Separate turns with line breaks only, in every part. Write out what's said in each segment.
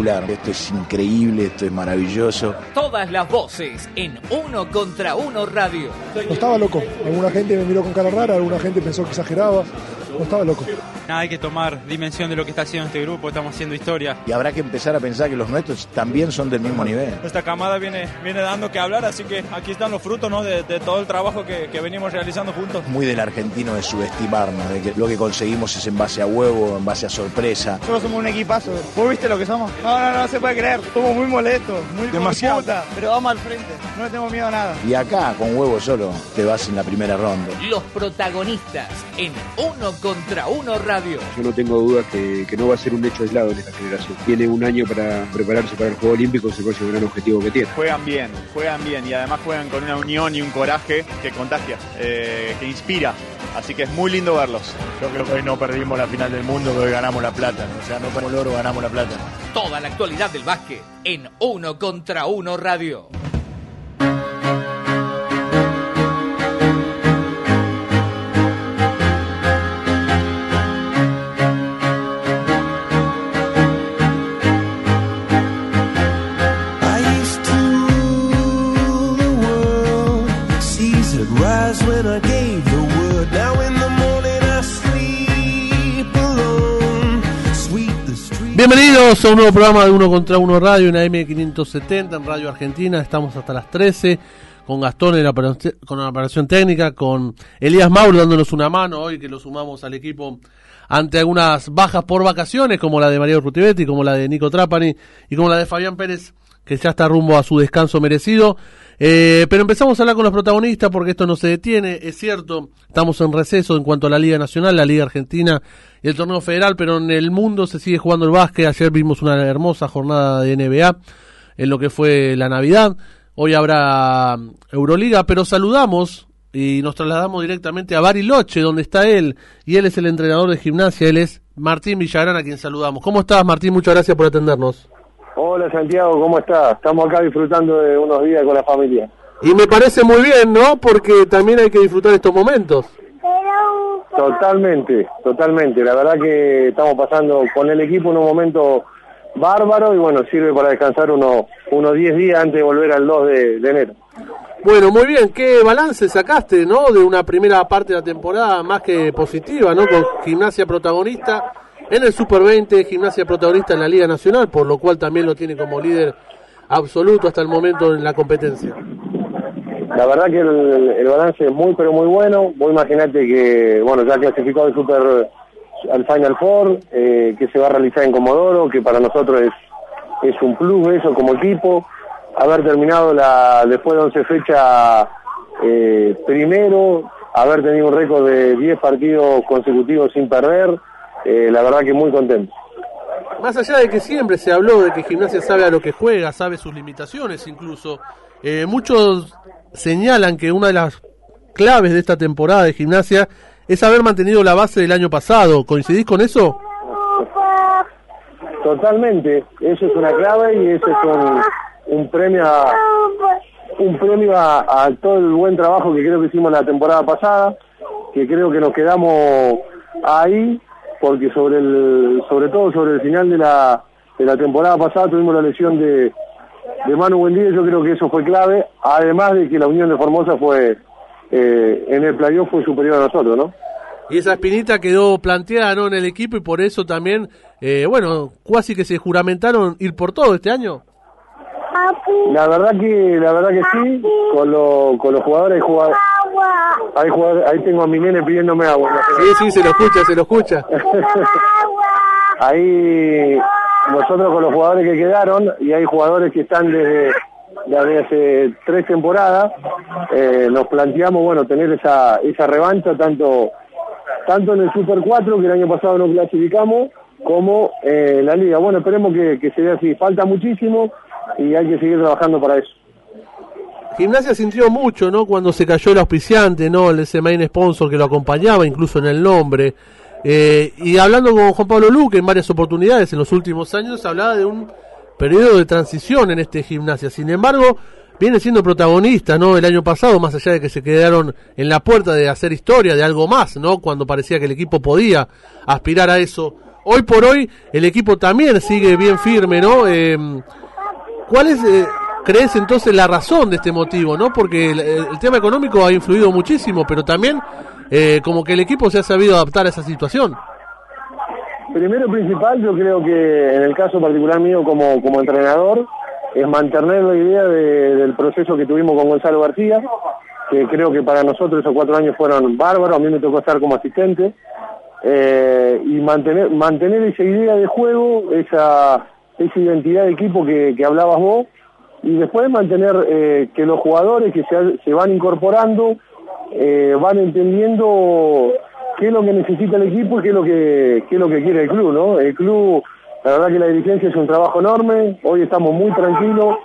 Esto es increíble, esto es maravilloso.
Todas las voces en Uno contra Uno Radio.
No estaba loco. Alguna gente me miró con cara rara, alguna gente pensó que exageraba. No estaba loco.
hay que tomar dimensión de lo que está haciendo este grupo, estamos haciendo historia.
Y habrá que empezar a pensar que los nuestros también son del mismo nivel.
Esta camada viene, viene dando que hablar, así que aquí están los frutos ¿no? de, todo el trabajo que, venimos realizando juntos.
Muy del argentino de subestimarnos, de que lo que conseguimos es en base a huevo, en base a sorpresa.
Nosotros somos un equipazo. ¿Vos viste lo que somos? No, no, no, se puede creer. Somos muy molestos, muy
demasiado.
pero vamos al frente. No le tengo miedo a nada.
Y acá, con huevo solo, te vas en la primera ronda.
Los protagonistas en Uno contra Uno Radio.
Yo no tengo duda que, no va a ser un hecho aislado en esta generación. Tiene un año para prepararse para el Juego Olímpico, es el gran objetivo que tiene.
Juegan bien, juegan bien y además juegan con una unión y un coraje que contagia, eh, que inspira. Así que es muy lindo verlos.
Yo creo que hoy no perdimos la final del mundo, que hoy ganamos la plata. O sea, no perdimos el oro, ganamos la plata.
Toda la actualidad del básquet en Uno contra Uno Radio.
Bienvenidos a un nuevo programa de Uno contra Uno Radio en AM570 en Radio Argentina. Estamos hasta las 13 con Gastón en la, con la operación técnica, con Elías Mauro dándonos una mano hoy que lo sumamos al equipo ante algunas bajas por vacaciones como la de Mario Rutibetti, como la de Nico Trapani y como la de Fabián Pérez que ya está rumbo a su descanso merecido. Eh, pero empezamos a hablar con los protagonistas porque esto no se detiene, es cierto, estamos en receso en cuanto a la Liga Nacional, la Liga Argentina y el torneo federal, pero en el mundo se sigue jugando el básquet, ayer vimos una hermosa jornada de NBA en lo que fue la Navidad, hoy habrá Euroliga, pero saludamos y nos trasladamos directamente a Bariloche, donde está él, y él es el entrenador de gimnasia, él es Martín Villagrán, a quien saludamos. ¿Cómo estás, Martín? Muchas gracias por atendernos.
Hola Santiago, ¿cómo estás? Estamos acá disfrutando de unos días con la familia.
Y me parece muy bien, ¿no? Porque también hay que disfrutar estos momentos.
Totalmente, totalmente. La verdad que estamos pasando con el equipo en un momento bárbaro y bueno, sirve para descansar unos unos 10 días antes de volver al 2 de, de, enero.
Bueno, muy bien. ¿Qué balance sacaste, no? De una primera parte de la temporada más que positiva, ¿no? Con gimnasia protagonista en el Super 20, gimnasia protagonista en la Liga Nacional, por lo cual también lo tiene como líder absoluto hasta el momento en la competencia.
La verdad que el, balance es muy pero muy bueno. Vos imaginate que, bueno, ya clasificó el Super al Final Four, eh, que se va a realizar en Comodoro, que para nosotros es, es un plus eso como equipo. Haber terminado la después de 11 fechas eh, primero, haber tenido un récord de 10 partidos consecutivos sin perder, eh, la verdad que muy contento.
Más allá de que siempre se habló de que Gimnasia sabe a lo que juega, sabe sus limitaciones incluso, eh, muchos señalan que una de las claves de esta temporada de Gimnasia es haber mantenido la base del año pasado. ¿Coincidís con eso?
Totalmente, eso es una clave y eso es un, premio a, un premio a, todo el buen trabajo que creo que hicimos la temporada pasada, que creo que nos quedamos ahí porque sobre el sobre todo sobre el final de la de la temporada pasada tuvimos la lesión de de Manu Buendía, yo creo que eso fue clave, además de que la unión de Formosa fue eh, en el playoff fue superior a nosotros, ¿no?
Y esa espinita quedó planteada ¿no? en el equipo y por eso también, eh, bueno, casi que se juramentaron ir por todo este año.
La verdad que la verdad que sí, con, lo, con los jugadores, jugadores Ahí, ahí tengo a mi nene pidiéndome agua.
Sí, sí, se lo escucha, se lo escucha.
ahí nosotros con los jugadores que quedaron, y hay jugadores que están desde, desde hace tres temporadas, eh, nos planteamos, bueno, tener esa, esa revancha tanto, tanto en el Super 4, que el año pasado no clasificamos, como en la liga. Bueno, esperemos que, que se dé así. Falta muchísimo y hay que seguir trabajando para eso.
Gimnasia sintió mucho, ¿no? Cuando se cayó el auspiciante, ¿no? Ese main sponsor que lo acompañaba, incluso en el nombre. Eh, y hablando con Juan Pablo Luque en varias oportunidades en los últimos años, hablaba de un periodo de transición en este gimnasia. Sin embargo, viene siendo protagonista, ¿no? El año pasado, más allá de que se quedaron en la puerta de hacer historia, de algo más, ¿no? Cuando parecía que el equipo podía aspirar a eso. hoy por hoy el equipo también sigue bien firme, ¿no? Eh, ¿Cuál es, eh, crees entonces, la razón de este motivo, ¿no? Porque el, tema económico ha influido muchísimo, pero también eh, como que el equipo se ha sabido adaptar a esa situación.
Primero principal, yo creo que en el caso particular mío como, como entrenador, es mantener la idea de- del proceso que tuvimos con Gonzalo García, que creo que para nosotros esos cuatro años fueron bárbaros, a mí me tocó estar como asistente, eh, y mantener, mantener esa idea de juego, esa, esa identidad de equipo que, que hablabas vos, y después mantener eh, que los jugadores que se, van incorporando eh, van entendiendo qué es lo que necesita el equipo y qué es lo que qué es lo que quiere el club, ¿no? El club, la verdad que la dirigencia es un trabajo enorme, hoy estamos muy tranquilos,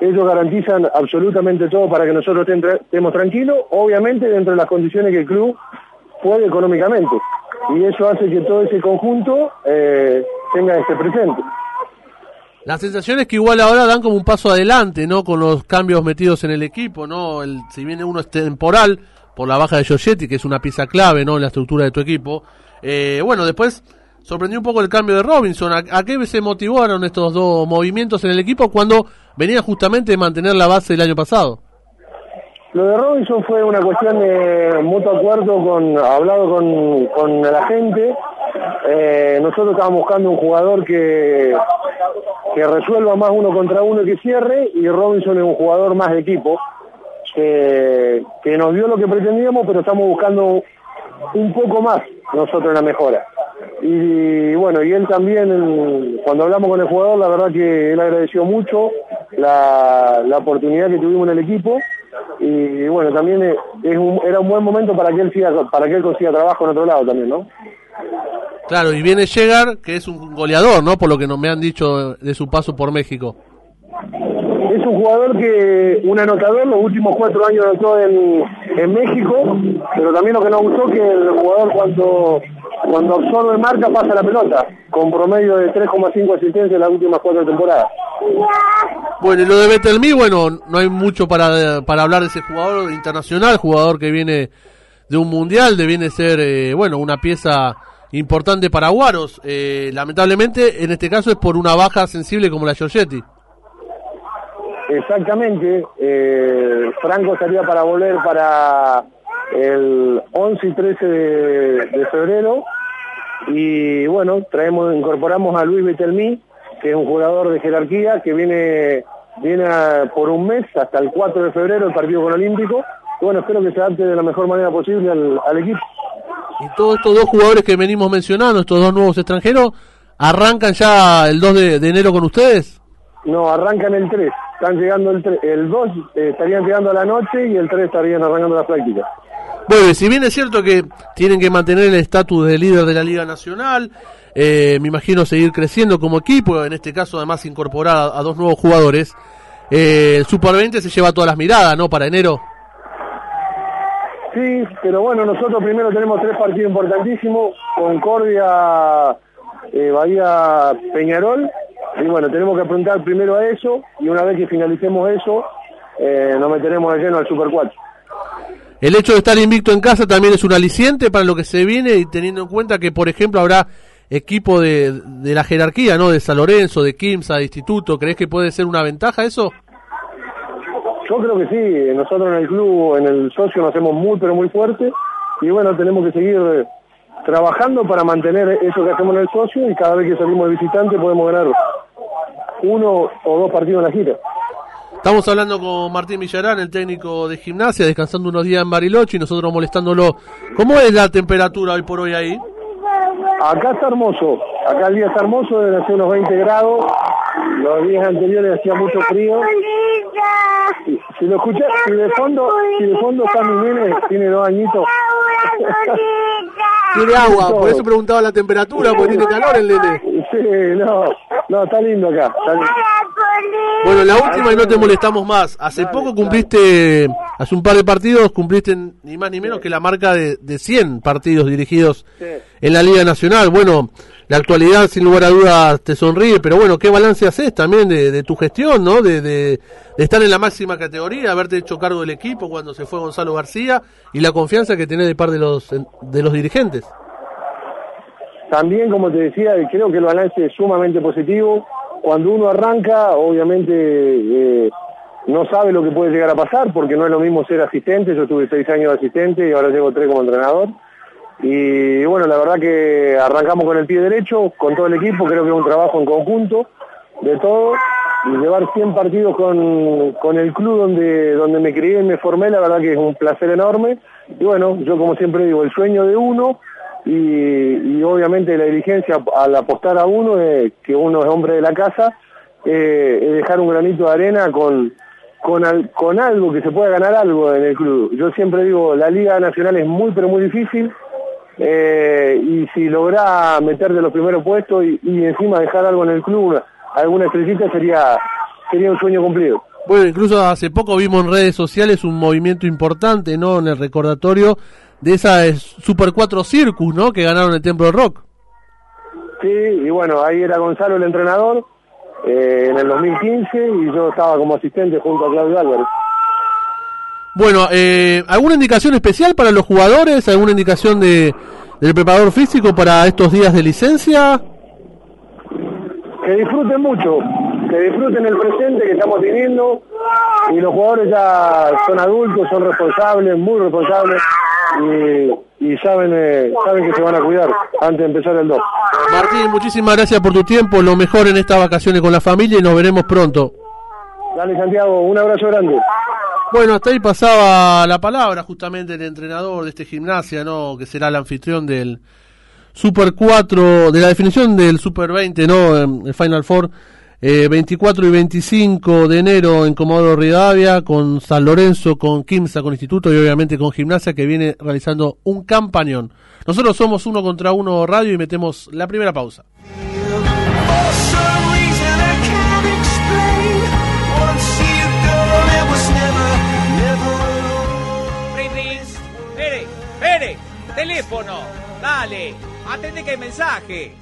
ellos garantizan absolutamente todo para que nosotros estem- estemos tranquilos, obviamente dentro de las condiciones que el club puede económicamente, y eso hace que todo ese conjunto eh, tenga este presente.
La sensación es que igual ahora dan como un paso adelante, ¿no? Con los cambios metidos en el equipo, ¿no? El, si viene uno es temporal por la baja de Giorgetti, que es una pieza clave, ¿no? En la estructura de tu equipo. Eh, bueno, después sorprendió un poco el cambio de Robinson. ¿A, a qué se motivaron estos dos movimientos en el equipo cuando venía justamente de mantener la base el año pasado?
Lo de Robinson fue una cuestión de mutuo acuerdo con, hablado con, con el agente. Eh, nosotros estábamos buscando un jugador que, que resuelva más uno contra uno y que cierre, y Robinson es un jugador más de equipo, que, que nos dio lo que pretendíamos, pero estamos buscando un poco más nosotros en la mejora. Y bueno, y él también, cuando hablamos con el jugador, la verdad que él agradeció mucho la, la oportunidad que tuvimos en el equipo. Y bueno, también es- un- era un buen momento para que él siga, para que él consiga trabajo en otro lado también, ¿no?
Claro, y viene Llegar, que es un goleador, ¿no? Por lo que nos me han dicho de su paso por México.
Es un jugador que, un anotador, los últimos cuatro años anotó en, en México, pero también lo que nos gustó que el jugador cuando, cuando absorbe marca pasa la pelota, con promedio de 3,5 asistencias en las últimas cuatro temporadas.
Bueno, y lo de Betelmi, bueno, no hay mucho para, para hablar de ese jugador internacional, jugador que viene de un mundial, de viene ser, eh, bueno, una pieza importante para Guaros. Eh, lamentablemente, en este caso es por una baja sensible como la Giorgetti.
Exactamente, eh, Franco estaría para volver para el 11 y 13 de, febrero y bueno, traemos, incorporamos a Luis Betelmi, que es un jugador de jerarquía que viene, viene por un mes hasta el 4 de febrero el partido con Olímpico. Y bueno, espero que se adapte de la mejor manera posible al, al equipo.
Y todos estos dos jugadores que venimos mencionando, estos dos nuevos extranjeros, arrancan ya el 2 de, de enero con ustedes.
No, arrancan el 3, están llegando el 3, el 2 eh, estarían llegando a la noche y el 3 estarían arrancando las prácticas.
Bueno, si bien es cierto que tienen que mantener el estatus de líder de la Liga Nacional, eh, me imagino seguir creciendo como equipo, en este caso además incorporar a, a dos nuevos jugadores, eh, el Super 20 se lleva todas las miradas, ¿no? Para enero.
Sí, pero bueno, nosotros primero tenemos tres partidos importantísimos, Concordia, eh, Bahía, Peñarol, y bueno, tenemos que apuntar primero a eso, y una vez que finalicemos eso, eh, nos meteremos de lleno al Super 4.
El hecho de estar invicto en casa también es un aliciente para lo que se viene y teniendo en cuenta que, por ejemplo, habrá equipo de, de la jerarquía, ¿no? De San Lorenzo, de Quimsa, de Instituto. ¿Crees que puede ser una ventaja eso?
Yo creo que sí, nosotros en el club, en el socio nos hacemos muy pero muy fuerte y bueno, tenemos que seguir trabajando para mantener eso que hacemos en el socio y cada vez que salimos de visitante podemos ganar uno o dos partidos en la gira.
Estamos hablando con Martín Villarán, el técnico de gimnasia, descansando unos días en Bariloche y nosotros molestándolo. ¿Cómo es la temperatura hoy por hoy ahí?
Acá está hermoso, acá el día está hermoso, deben ser unos 20 grados, los días anteriores hacía mucho frío. Si, si lo escuchas, si de fondo, si de fondo está mi nene, tiene dos añitos.
Tiene agua, por eso preguntaba la temperatura, porque tiene calor el nene.
Sí, no, no, está lindo acá. está lindo.
Bueno, la última y no te molestamos más. Hace poco cumpliste, hace un par de partidos, cumpliste ni más ni menos que la marca de, de 100 partidos dirigidos en la Liga Nacional. Bueno, la actualidad sin lugar a dudas te sonríe, pero bueno, ¿qué balance haces también de, de tu gestión, no? De, de- estar en la máxima categoría, haberte hecho cargo del equipo cuando se fue Gonzalo García y la confianza que tenés de parte de los, de los dirigentes.
también, como te decía, creo que el balance es sumamente positivo. Cuando uno arranca, obviamente eh, no sabe lo que puede llegar a pasar, porque no es lo mismo ser asistente, yo tuve seis años de asistente y ahora llevo tres como entrenador. Y bueno, la verdad que arrancamos con el pie derecho, con todo el equipo, creo que es un trabajo en conjunto de todo. Y llevar 100 partidos con, con el club donde, donde me crié y me formé, la verdad que es un placer enorme. Y bueno, yo como siempre digo, el sueño de uno y, obviamente la dirigencia al apostar a uno, eh, que uno es hombre de la casa, eh, es dejar un granito de arena con, con, al- con algo, que se pueda ganar algo en el club. Yo siempre digo, la Liga Nacional es muy, pero muy difícil, eh, y si logra meter de los primeros puestos y, y encima dejar algo en el club, una- alguna estrellita, sería, sería un sueño cumplido.
Bueno, incluso hace poco vimos en redes sociales un movimiento importante, ¿no? En el recordatorio de esa eh, Super 4 Circus, ¿no? Que ganaron el Templo del Rock.
Sí, y bueno, ahí era Gonzalo el entrenador eh, en el 2015 y yo estaba como asistente junto a Claudio Álvarez.
Bueno, eh, ¿alguna indicación especial para los jugadores? ¿Alguna indicación de, del preparador físico para estos días de licencia?
Que disfruten mucho, que disfruten el presente que estamos teniendo y los jugadores ya son adultos, son responsables, muy responsables y, y saben, eh, saben que se van a cuidar antes de empezar el 2.
Martín, muchísimas gracias por tu tiempo, lo mejor en estas vacaciones con la familia y nos veremos pronto.
Dale Santiago, un abrazo grande.
Bueno, hasta ahí pasaba la palabra justamente el entrenador de este gimnasia, ¿no? Que será el anfitrión del Super 4, de la definición del Super 20, ¿no? El Final Four, eh, 24 y 25 de enero en Comodoro Rivadavia, con San Lorenzo, con Quimsa, con Instituto y obviamente con Gimnasia, que viene realizando un campañón. Nosotros somos uno contra uno radio y metemos la primera pausa.
Teléfono. Dale. Atende que hay mensajes.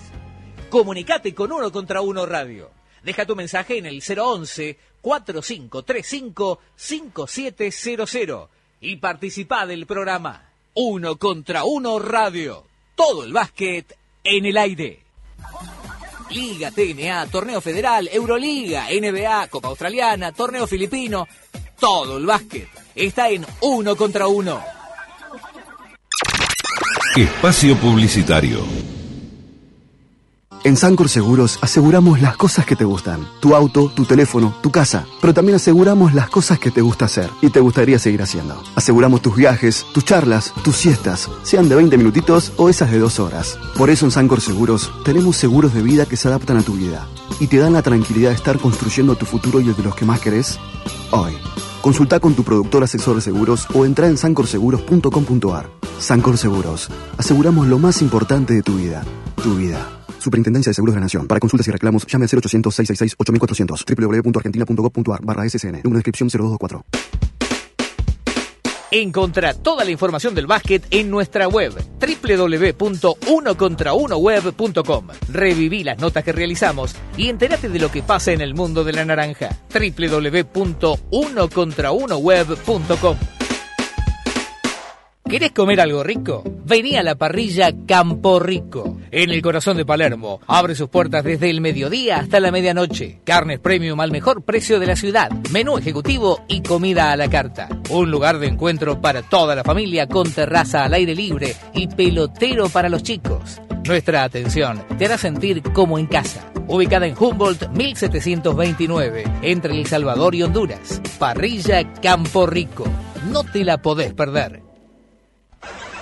Comunicate con Uno contra Uno Radio. Deja tu mensaje en el 011 4535 5700 y participa del programa Uno contra Uno Radio. Todo el básquet en el aire. Liga TNA, Torneo Federal, Euroliga, NBA, Copa Australiana, Torneo Filipino. Todo el básquet está en Uno contra Uno.
Espacio Publicitario.
En Sancor Seguros aseguramos las cosas que te gustan. Tu auto, tu teléfono, tu casa. Pero también aseguramos las cosas que te gusta hacer y te gustaría seguir haciendo. Aseguramos tus viajes, tus charlas, tus siestas, sean de 20 minutitos o esas de dos horas. Por eso en Sancor Seguros tenemos seguros de vida que se adaptan a tu vida y te dan la tranquilidad de estar construyendo tu futuro y el de los que más querés hoy. Consulta con tu productor asesor de seguros o entra en sancorseguros.com.ar. Sancor Seguros. Aseguramos lo más importante de tu vida. Tu vida. Superintendencia de Seguros de la Nación. Para consultas y reclamos, llame al 0800-666-8400. www.argentina.gov.ar barra SCN. Número de inscripción 0224.
Encontra toda la información del básquet en nuestra web www.unocontraunoweb.com. Reviví las notas que realizamos y entérate de lo que pasa en el mundo de la naranja. www.unocontraunoweb.com. ¿Querés comer algo rico? Vení a la parrilla Campo Rico. En el corazón de Palermo. Abre sus puertas desde el mediodía hasta la medianoche. Carnes premium al mejor precio de la ciudad. Menú ejecutivo y comida a la carta. Un lugar de encuentro para toda la familia con terraza al aire libre y pelotero para los chicos. Nuestra atención te hará sentir como en casa. Ubicada en Humboldt 1729, entre El Salvador y Honduras. Parrilla Campo Rico. No te la podés perder.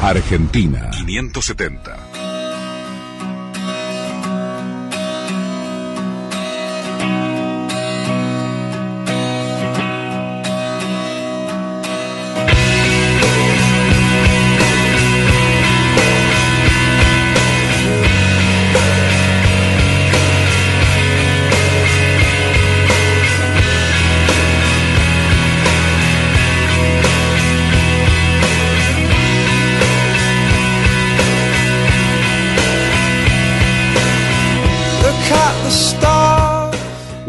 Argentina 570.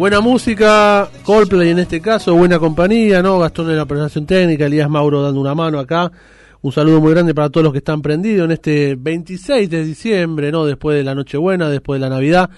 Buena música, Coldplay en este caso, buena compañía, ¿no? Gastón en la presentación técnica, Elías Mauro dando una mano acá. Un saludo muy grande para todos los que están prendidos en este 26 de diciembre, ¿no? Después de la Nochebuena, después de la Navidad.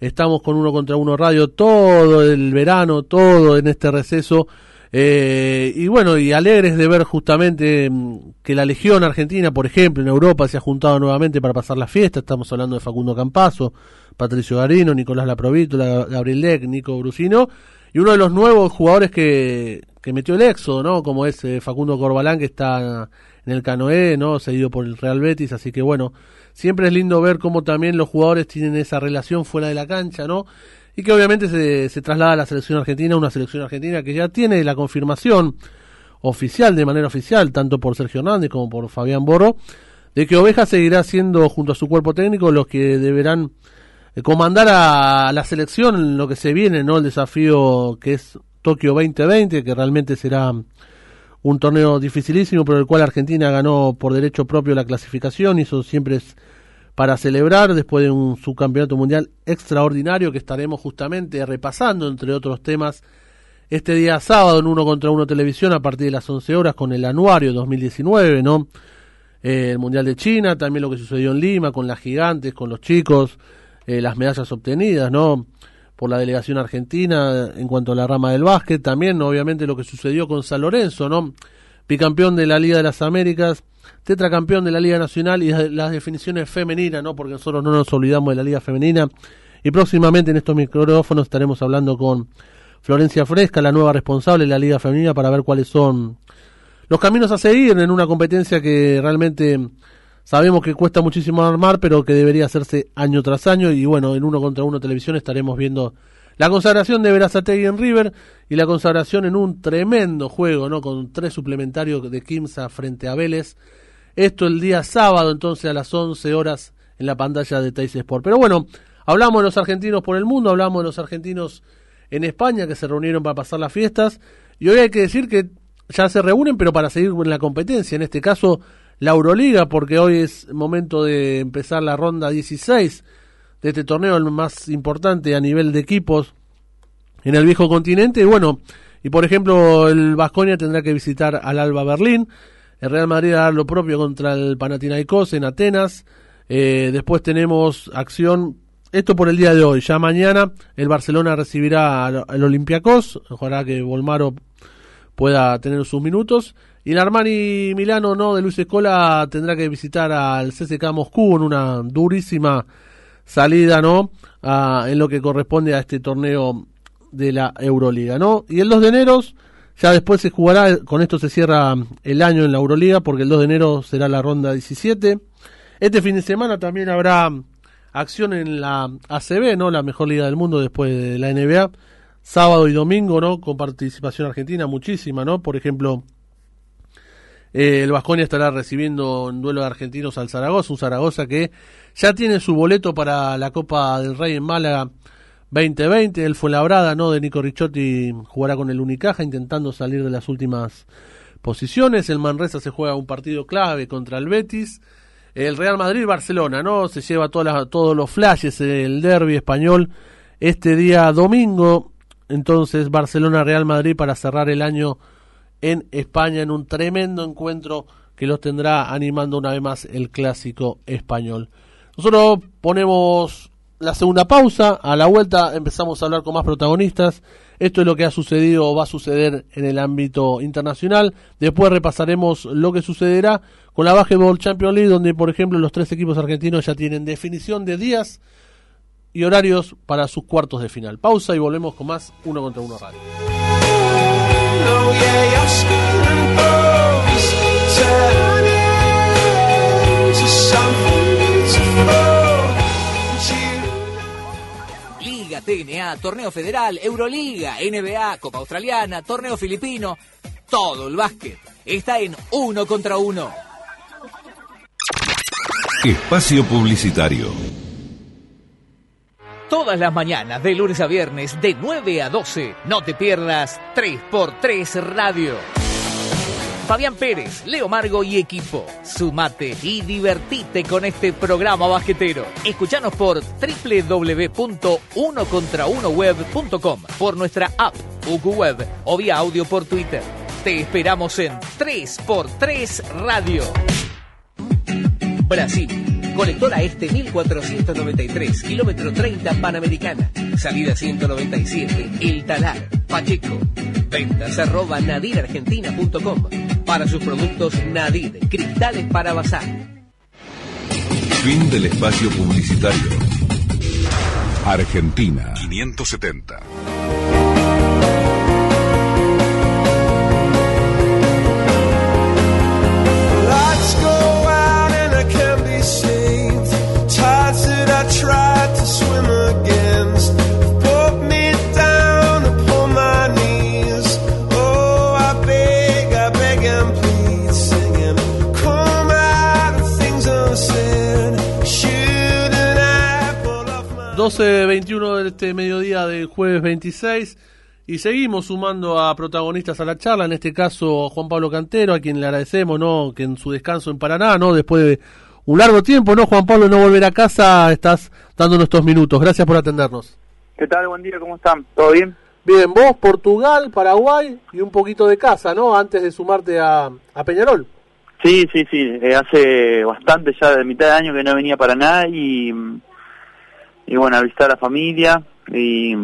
Estamos con uno contra uno radio todo el verano, todo en este receso. Eh, y bueno, y alegres de ver justamente mm, que la Legión Argentina, por ejemplo, en Europa se ha juntado nuevamente para pasar la fiesta. Estamos hablando de Facundo Campazo, Patricio Garino, Nicolás Laprovítola, Gabriel Leck, Nico Brusino. Y uno de los nuevos jugadores que, que metió el éxodo, ¿no? Como es eh, Facundo Corbalán, que está en el Canoé, ¿no? Seguido por el Real Betis. Así que bueno, siempre es lindo ver cómo también los jugadores tienen esa relación fuera de la cancha, ¿no? Y que obviamente se, se traslada a la selección argentina, una selección argentina que ya tiene la confirmación oficial, de manera oficial, tanto por Sergio Hernández como por Fabián Borro, de que Oveja seguirá siendo, junto a su cuerpo técnico, los que deberán comandar a la selección lo que se viene, ¿no? El desafío que es Tokio 2020, que realmente será un torneo dificilísimo, pero el cual Argentina ganó por derecho propio la clasificación, y eso siempre es para celebrar después de un subcampeonato mundial extraordinario que estaremos justamente repasando, entre otros temas, este día sábado en Uno contra Uno Televisión a partir de las 11 horas con el anuario 2019, ¿no? Eh, el Mundial de China, también lo que sucedió en Lima con las gigantes, con los chicos, eh, las medallas obtenidas, ¿no? por la delegación argentina en cuanto a la rama del básquet, también obviamente lo que sucedió con San Lorenzo, ¿no? Bicampeón de la Liga de las Américas, tetracampeón de la Liga Nacional y las definiciones femeninas, ¿no? Porque nosotros no nos olvidamos de la Liga Femenina. Y próximamente en estos micrófonos estaremos hablando con Florencia Fresca, la nueva responsable de la Liga Femenina, para ver cuáles son los caminos a seguir en una competencia que realmente Sabemos que cuesta muchísimo armar, pero que debería hacerse año tras año. Y bueno, en uno contra uno televisión estaremos viendo la consagración de Verazategui en River y la consagración en un tremendo juego, ¿no? Con tres suplementarios de Kimsa frente a Vélez. Esto el día sábado, entonces a las 11 horas en la pantalla de Teis Sport. Pero bueno, hablamos de los argentinos por el mundo, hablamos de los argentinos en España que se reunieron para pasar las fiestas. Y hoy hay que decir que ya se reúnen, pero para seguir con la competencia. En este caso, la Euroliga, porque hoy es momento de empezar la ronda 16 de este torneo, el más importante a nivel de equipos en el viejo continente. Y bueno, y por ejemplo, el Vasconia tendrá que visitar al Alba Berlín. El Real Madrid hará lo propio contra el Panathinaikos en Atenas. Eh, después tenemos acción, esto por el día de hoy. Ya mañana el Barcelona recibirá al, Olympiacos. Ojalá que Volmaro pueda tener sus minutos. Y el Armani Milano no de Luis Escola tendrá que visitar al CSK Moscú en una durísima salida, ¿no? en lo que corresponde a este torneo de la Euroliga, ¿no? Y el 2 de enero ya después se jugará, con esto se cierra el año en la Euroliga porque el 2 de enero será la ronda 17. Este fin de semana también habrá acción en la ACB, ¿no? La mejor liga del mundo después de la NBA. Sábado y domingo, ¿no? Con participación argentina muchísima, ¿no? Por ejemplo, eh, el Vasconia estará recibiendo un duelo de argentinos al Zaragoza, un Zaragoza que ya tiene su boleto para la Copa del Rey en Málaga 2020. El Fuenlabrada, ¿no? De Nico Ricciotti jugará con el Unicaja intentando salir de las últimas posiciones. El Manresa se juega un partido clave contra el Betis. El Real Madrid-Barcelona, ¿no? Se lleva todas todos los flashes el derby español este día domingo. Entonces, Barcelona-Real Madrid para cerrar el año en España en un tremendo encuentro que los tendrá animando una vez más el clásico español. Nosotros ponemos la segunda pausa, a la vuelta empezamos a hablar con más protagonistas. Esto es lo que ha sucedido o va a suceder en el ámbito internacional. Después repasaremos lo que sucederá con la Basketball Champions League, donde por ejemplo los tres equipos argentinos ya tienen definición de días y horarios para sus cuartos de final. Pausa y volvemos con más uno contra uno radio.
Liga TNA, Torneo Federal, Euroliga, NBA, Copa Australiana, Torneo Filipino, todo el básquet está en uno contra uno.
Espacio Publicitario.
Todas las mañanas, de lunes a viernes, de 9 a 12. No te pierdas 3x3 Radio. Fabián Pérez, Leo Margo y equipo. Sumate y divertite con este programa basquetero. Escuchanos por www.unocontraunoweb.com, por nuestra app UQ Web o vía audio por Twitter. Te esperamos en 3x3 Radio. Brasil. Colectora Este 1493, kilómetro 30 Panamericana. Salida 197, El Talar, Pacheco. Ventas arroba nadirargentina.com. Para sus productos Nadir, cristales para bazar.
Fin del espacio publicitario. Argentina 570.
12.21 de este mediodía del jueves 26 y seguimos sumando a protagonistas a la charla, en este caso Juan Pablo Cantero, a quien le agradecemos, ¿no? Que en su descanso en Paraná, ¿no? Después de un largo tiempo, ¿no? Juan Pablo, no volver a casa, estás dándonos estos minutos. Gracias por atendernos.
¿Qué tal? Buen día, ¿cómo están? ¿Todo bien?
Bien, vos, Portugal, Paraguay y un poquito de casa, ¿no? Antes de sumarte a, a Peñarol.
Sí, sí, sí. eh, hace bastante ya de mitad de año que no venía para nada y, y bueno, a visitar a la familia y,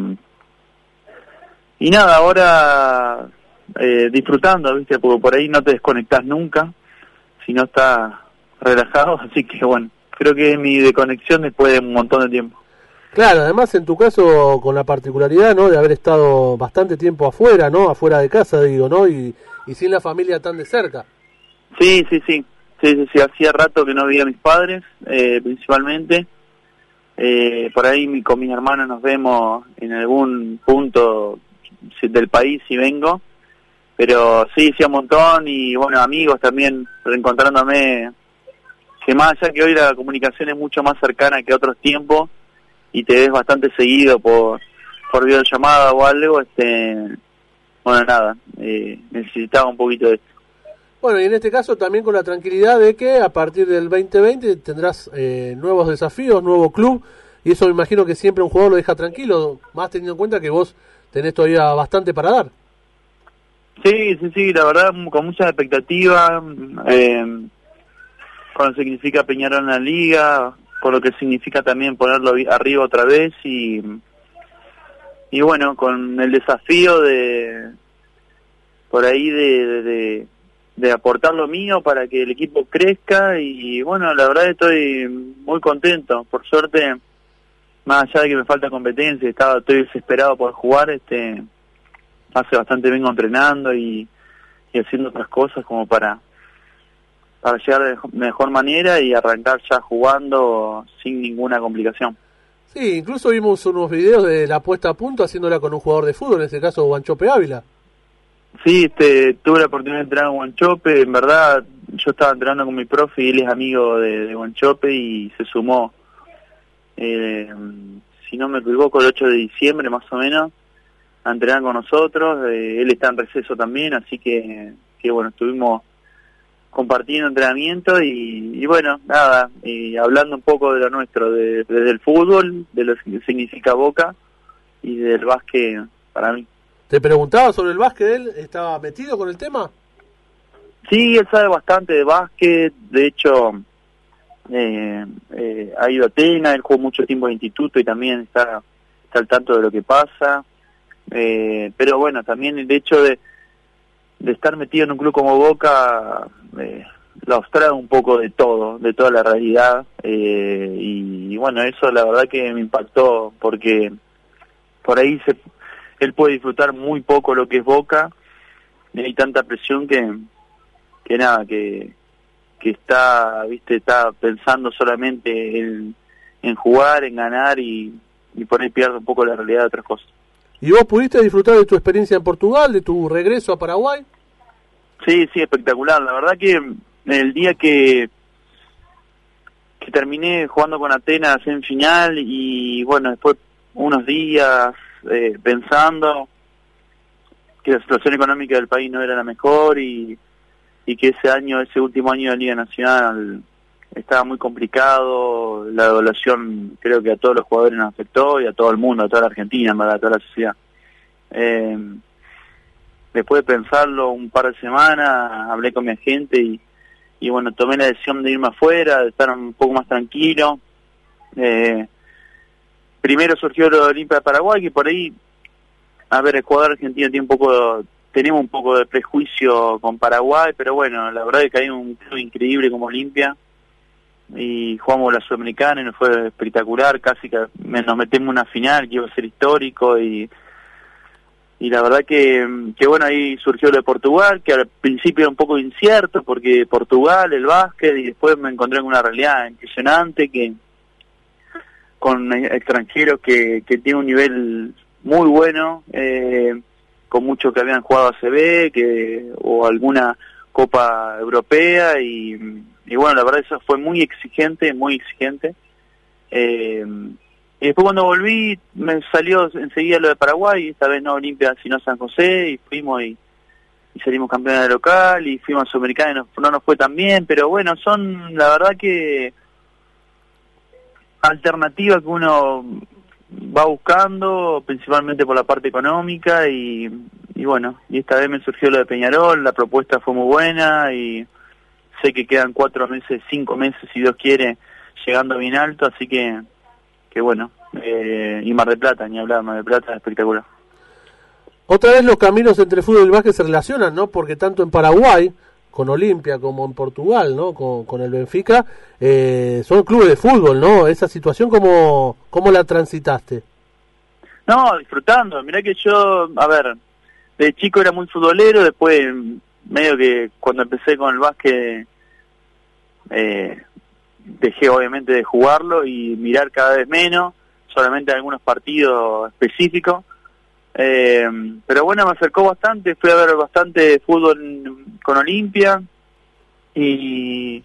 y nada, ahora eh, disfrutando, ¿viste? Porque por ahí no te desconectás nunca, si no estás relajado, así que bueno, creo que es mi desconexión después de un montón de tiempo.
Claro, además en tu caso con la particularidad, ¿no? De haber estado bastante tiempo afuera, ¿no? Afuera de casa, digo, ¿no? Y, y sin la familia tan de cerca.
Sí, sí, sí. Sí, sí, sí. Hacía rato que no veía a mis padres, eh, principalmente. Eh, por ahí con mis hermanos nos vemos en algún punto del país si vengo. Pero sí, sí, un montón. Y bueno, amigos también reencontrándome. Que más allá que hoy la comunicación es mucho más cercana que otros tiempos y te ves bastante seguido por, por videollamada o algo, este. Bueno, nada, eh, necesitaba un poquito de esto.
Bueno, y en este caso también con la tranquilidad de que a partir del 2020 tendrás eh, nuevos desafíos, nuevo club, y eso me imagino que siempre un jugador lo deja tranquilo, más teniendo en cuenta que vos tenés todavía bastante para dar.
Sí, sí, sí, la verdad, con mucha expectativa, eh, con lo que significa Peñarol en la liga, con lo que significa también ponerlo arriba otra vez y, y bueno, con el desafío de, por ahí de- de aportar lo mío para que el equipo crezca y bueno, la verdad estoy muy contento, por suerte, más allá de que me falta competencia, estaba, estoy desesperado por jugar, este hace bastante vengo entrenando y, y haciendo otras cosas como para para llegar de mej- mejor manera y arrancar ya jugando sin ninguna complicación.
Sí, incluso vimos unos videos de la puesta a punto haciéndola con un jugador de fútbol, en este caso Guanchope Ávila.
Sí, este, tuve la oportunidad de entrenar en Guanchope, en verdad yo estaba entrenando con mi profe y él es amigo de, de Guanchope y se sumó, eh, si no me equivoco, el 8 de diciembre más o menos, a entrenar con nosotros, eh, él está en receso también, así que, bueno, estuvimos compartiendo entrenamiento y, bueno, nada, y hablando un poco de lo nuestro, de, de- del fútbol, de lo que significa Boca y del básquet para mí.
Te preguntaba sobre el básquet, él estaba metido con el tema.
Sí, él sabe bastante de básquet, de hecho eh, eh, ha ido a Atenas, él jugó mucho tiempo en instituto y también está, está al tanto de lo que pasa, eh, pero bueno, también el hecho de, estar metido en un club como Boca eh, lo abstrae un poco de todo, de toda la realidad, eh, y bueno, eso la verdad que me impactó porque por ahí se, él puede disfrutar muy poco lo que es Boca, hay tanta presión que, que nada, que, que está, viste, está pensando solamente en, en jugar, en ganar y, y por ahí pierde un poco la realidad de otras cosas.
¿Y vos pudiste disfrutar de tu experiencia en Portugal, de tu regreso a Paraguay?
Sí, sí, espectacular. La verdad que el día que, que terminé jugando con Atenas en final y bueno, después unos días eh, pensando que la situación económica del país no era la mejor y, y que ese año, ese último año de Liga Nacional estaba muy complicado, la evaluación creo que a todos los jugadores nos afectó y a todo el mundo, a toda la Argentina, a toda la sociedad. Eh, después de pensarlo un par de semanas, hablé con mi agente y, y bueno, tomé la decisión de irme afuera, de estar un poco más tranquilo. Eh, primero surgió lo de Olimpia de Paraguay, que por ahí, a ver, el jugador argentino tiene un poco, tenemos un poco de prejuicio con Paraguay, pero bueno, la verdad es que hay un club increíble como Olimpia y jugamos la Sudamericana y nos fue espectacular, casi que nos metemos una final que iba a ser histórico y y la verdad que, que bueno, ahí surgió lo de Portugal, que al principio era un poco incierto porque Portugal, el básquet, y después me encontré con una realidad impresionante que con extranjeros que, que tienen un nivel muy bueno, eh, con muchos que habían jugado ACB que, o alguna Copa Europea y, y bueno, la verdad eso fue muy exigente, muy exigente. Eh, y después cuando volví me salió enseguida lo de Paraguay, esta vez no Olimpia sino San José, y fuimos y, y salimos campeones de local, y fuimos a Sudamericana y no, no nos fue tan bien, pero bueno, son la verdad que alternativas que uno va buscando, principalmente por la parte económica, y, y bueno, y esta vez me surgió lo de Peñarol, la propuesta fue muy buena, y sé que quedan cuatro meses, cinco meses, si Dios quiere, llegando bien alto, así que que bueno, eh, y Mar de Plata, ni hablar, Mar de Plata, espectacular.
Otra vez los caminos entre fútbol y básquet se relacionan, ¿no? Porque tanto en Paraguay, con Olimpia, como en Portugal, ¿no? Con, el Benfica, eh, son clubes de fútbol, ¿no? Esa situación, ¿cómo, ¿cómo la transitaste?
No, disfrutando. Mirá que yo, a ver, de chico era muy futbolero, después medio que cuando empecé con el básquet eh, dejé obviamente de jugarlo y mirar cada vez menos, solamente algunos partidos específicos. Eh, pero bueno, me acercó bastante, fui a ver bastante fútbol con Olimpia y,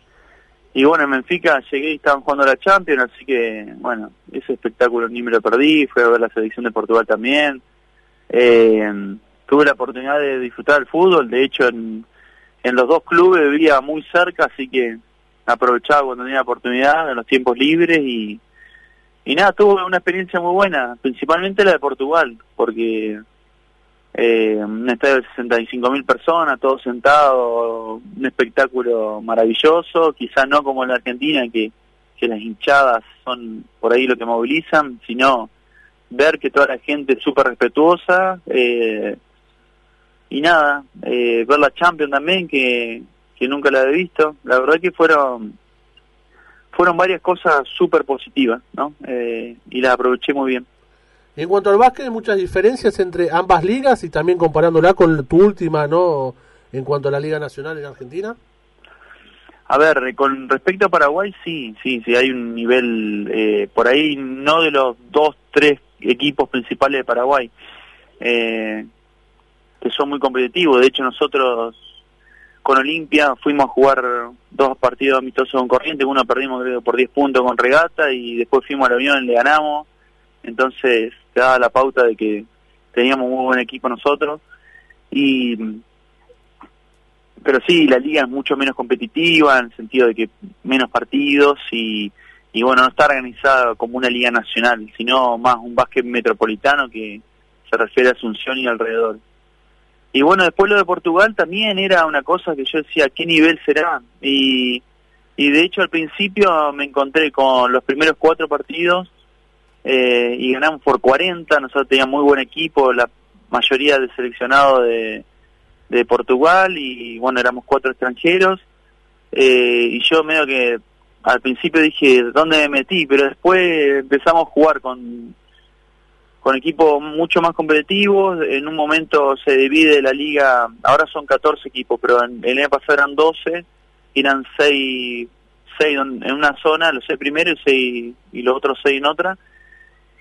y bueno, en Benfica llegué y estaban jugando la Champions, así que bueno, ese espectáculo ni me lo perdí, fui a ver la selección de Portugal también. Eh, tuve la oportunidad de disfrutar del fútbol, de hecho en, en los dos clubes vivía muy cerca, así que aprovechaba cuando tenía oportunidad en los tiempos libres y, y nada, tuve una experiencia muy buena, principalmente la de Portugal, porque eh, un estadio de 65 mil personas, todos sentados, un espectáculo maravilloso, quizás no como en la Argentina, que, que las hinchadas son por ahí lo que movilizan, sino ver que toda la gente es súper respetuosa, eh, y nada, eh, ver la Champions también, que, que nunca la había visto. La verdad que fueron fueron varias cosas súper positivas, ¿no? Eh, y las aproveché muy bien.
En cuanto al básquet, muchas diferencias entre ambas ligas y también comparándola con tu última, ¿no? En cuanto a la Liga Nacional en Argentina.
A ver, con respecto a Paraguay, sí, sí, sí, hay un nivel eh, por ahí, no de los dos, tres equipos principales de Paraguay, eh, que son muy competitivos. De hecho, nosotros con Olimpia fuimos a jugar dos partidos amistosos con Corriente, uno perdimos creo por 10 puntos con Regata y después fuimos a la Unión y le ganamos, entonces daba la pauta de que teníamos muy buen equipo nosotros y pero sí, la liga es mucho menos competitiva en el sentido de que menos partidos y, y bueno, no está organizada como una liga nacional, sino más un básquet metropolitano que se refiere a Asunción y alrededor. Y bueno, después lo de Portugal también era una cosa que yo decía, ¿qué nivel será? Y, y de hecho al principio me encontré con los primeros cuatro partidos eh, y ganamos por 40, nosotros teníamos muy buen equipo, la mayoría de seleccionados de, de Portugal y bueno, éramos cuatro extranjeros eh, y yo medio que al principio dije, ¿dónde me metí? Pero después empezamos a jugar con con equipos mucho más competitivos. En un momento se divide la liga, ahora son 14 equipos, pero en el año pasado eran 12, eran 6, 6 en una zona, los 6 primeros y, seis, y los otros 6 en otra.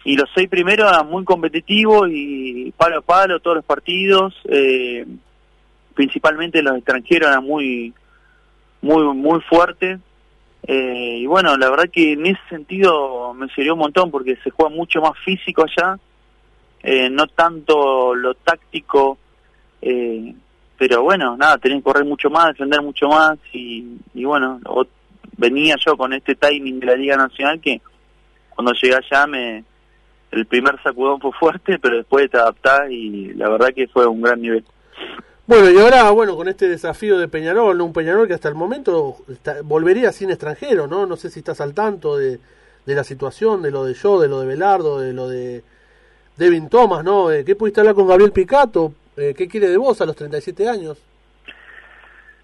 Y los 6 primeros eran muy competitivos y palo a palo todos los partidos, eh, principalmente los extranjeros eran muy, muy, muy fuertes. Eh, y bueno, la verdad que en ese sentido me sirvió un montón porque se juega mucho más físico allá eh, no tanto lo táctico, eh, pero bueno, nada, tenés que correr mucho más, defender mucho más y, bueno, venía yo con este timing de la Liga Nacional que cuando llegué allá me el primer sacudón fue fuerte, pero después te adaptás y la verdad que fue un gran nivel.
Bueno, y ahora, bueno, con este desafío de Peñarol, ¿no? un Peñarol que hasta el momento está- volvería sin extranjero, ¿no? No sé si estás al tanto de, de la situación, de lo de yo, de lo de Belardo, de lo de Devin Thomas, ¿no? Eh, ¿Qué pudiste hablar con Gabriel Picato? Eh, ¿Qué quiere de vos a los 37 años?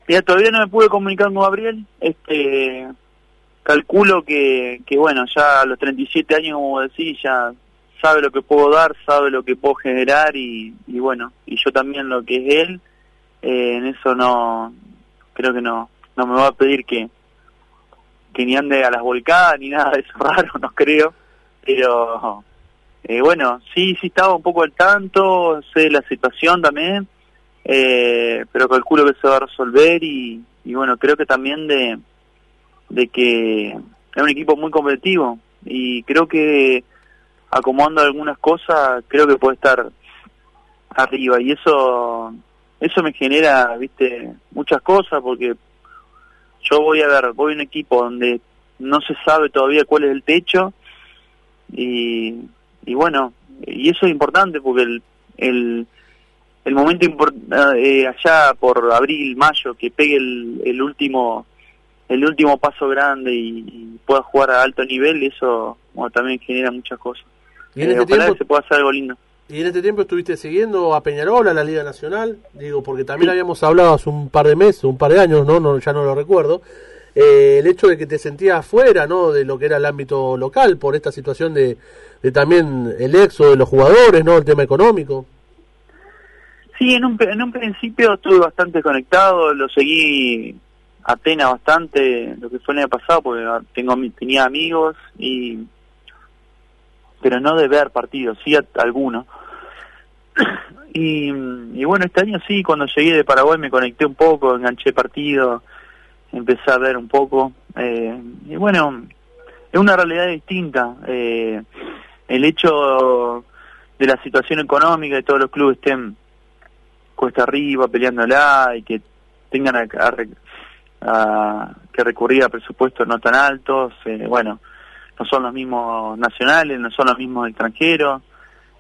Mira, todavía no me pude comunicar con Gabriel. Este, calculo que, que, bueno, ya a los 37 años, como decís, ya sabe lo que puedo dar, sabe lo que puedo generar y, bueno, y yo también lo que es él. Eh, en eso no, creo que no, no me va a pedir que, que ni ande a las volcadas ni nada de eso raro, no creo. Pero, eh, bueno, sí, sí estaba un poco al tanto, sé la situación también eh, pero calculo que se va a resolver y, y bueno, creo que también de, de que es un equipo muy competitivo y creo que acomodando algunas cosas, creo que puede estar arriba y eso eso me genera, viste, muchas cosas porque yo voy a ver, voy a un equipo donde no se sabe todavía cuál es el techo y, y bueno, y eso es importante porque el, el el momento eh, allá por abril, mayo, que pegue el, el último el último paso grande y, y pueda jugar a alto nivel, eso bueno, también genera muchas cosas.
Y en
Eh,
este
ojalá
tiempo-
que se pueda hacer algo lindo.
¿Y en este tiempo estuviste siguiendo a Peñarol, a la Liga Nacional? Digo, porque también habíamos hablado hace un par de meses, un par de años, ¿no? no ya no lo recuerdo. eh, el hecho de que te sentías fuera, ¿no? De lo que era el ámbito local por esta situación de, de también el éxodo de los jugadores, ¿no? El tema económico.
Sí, en un, en un principio estuve bastante conectado, lo seguí apenas bastante lo que fue el año pasado porque tengo tenía amigos y pero no de ver partidos, sí a- algunos. y, y bueno, este año sí, cuando llegué de Paraguay me conecté un poco, enganché partido, empecé a ver un poco. eh, y bueno, es una realidad distinta. eh, el hecho de la situación económica de todos los clubes estén cuesta arriba peleándola y que tengan a, que recurrir a presupuestos no tan altos, eh, bueno, no son los mismos nacionales, no son los mismos extranjeros,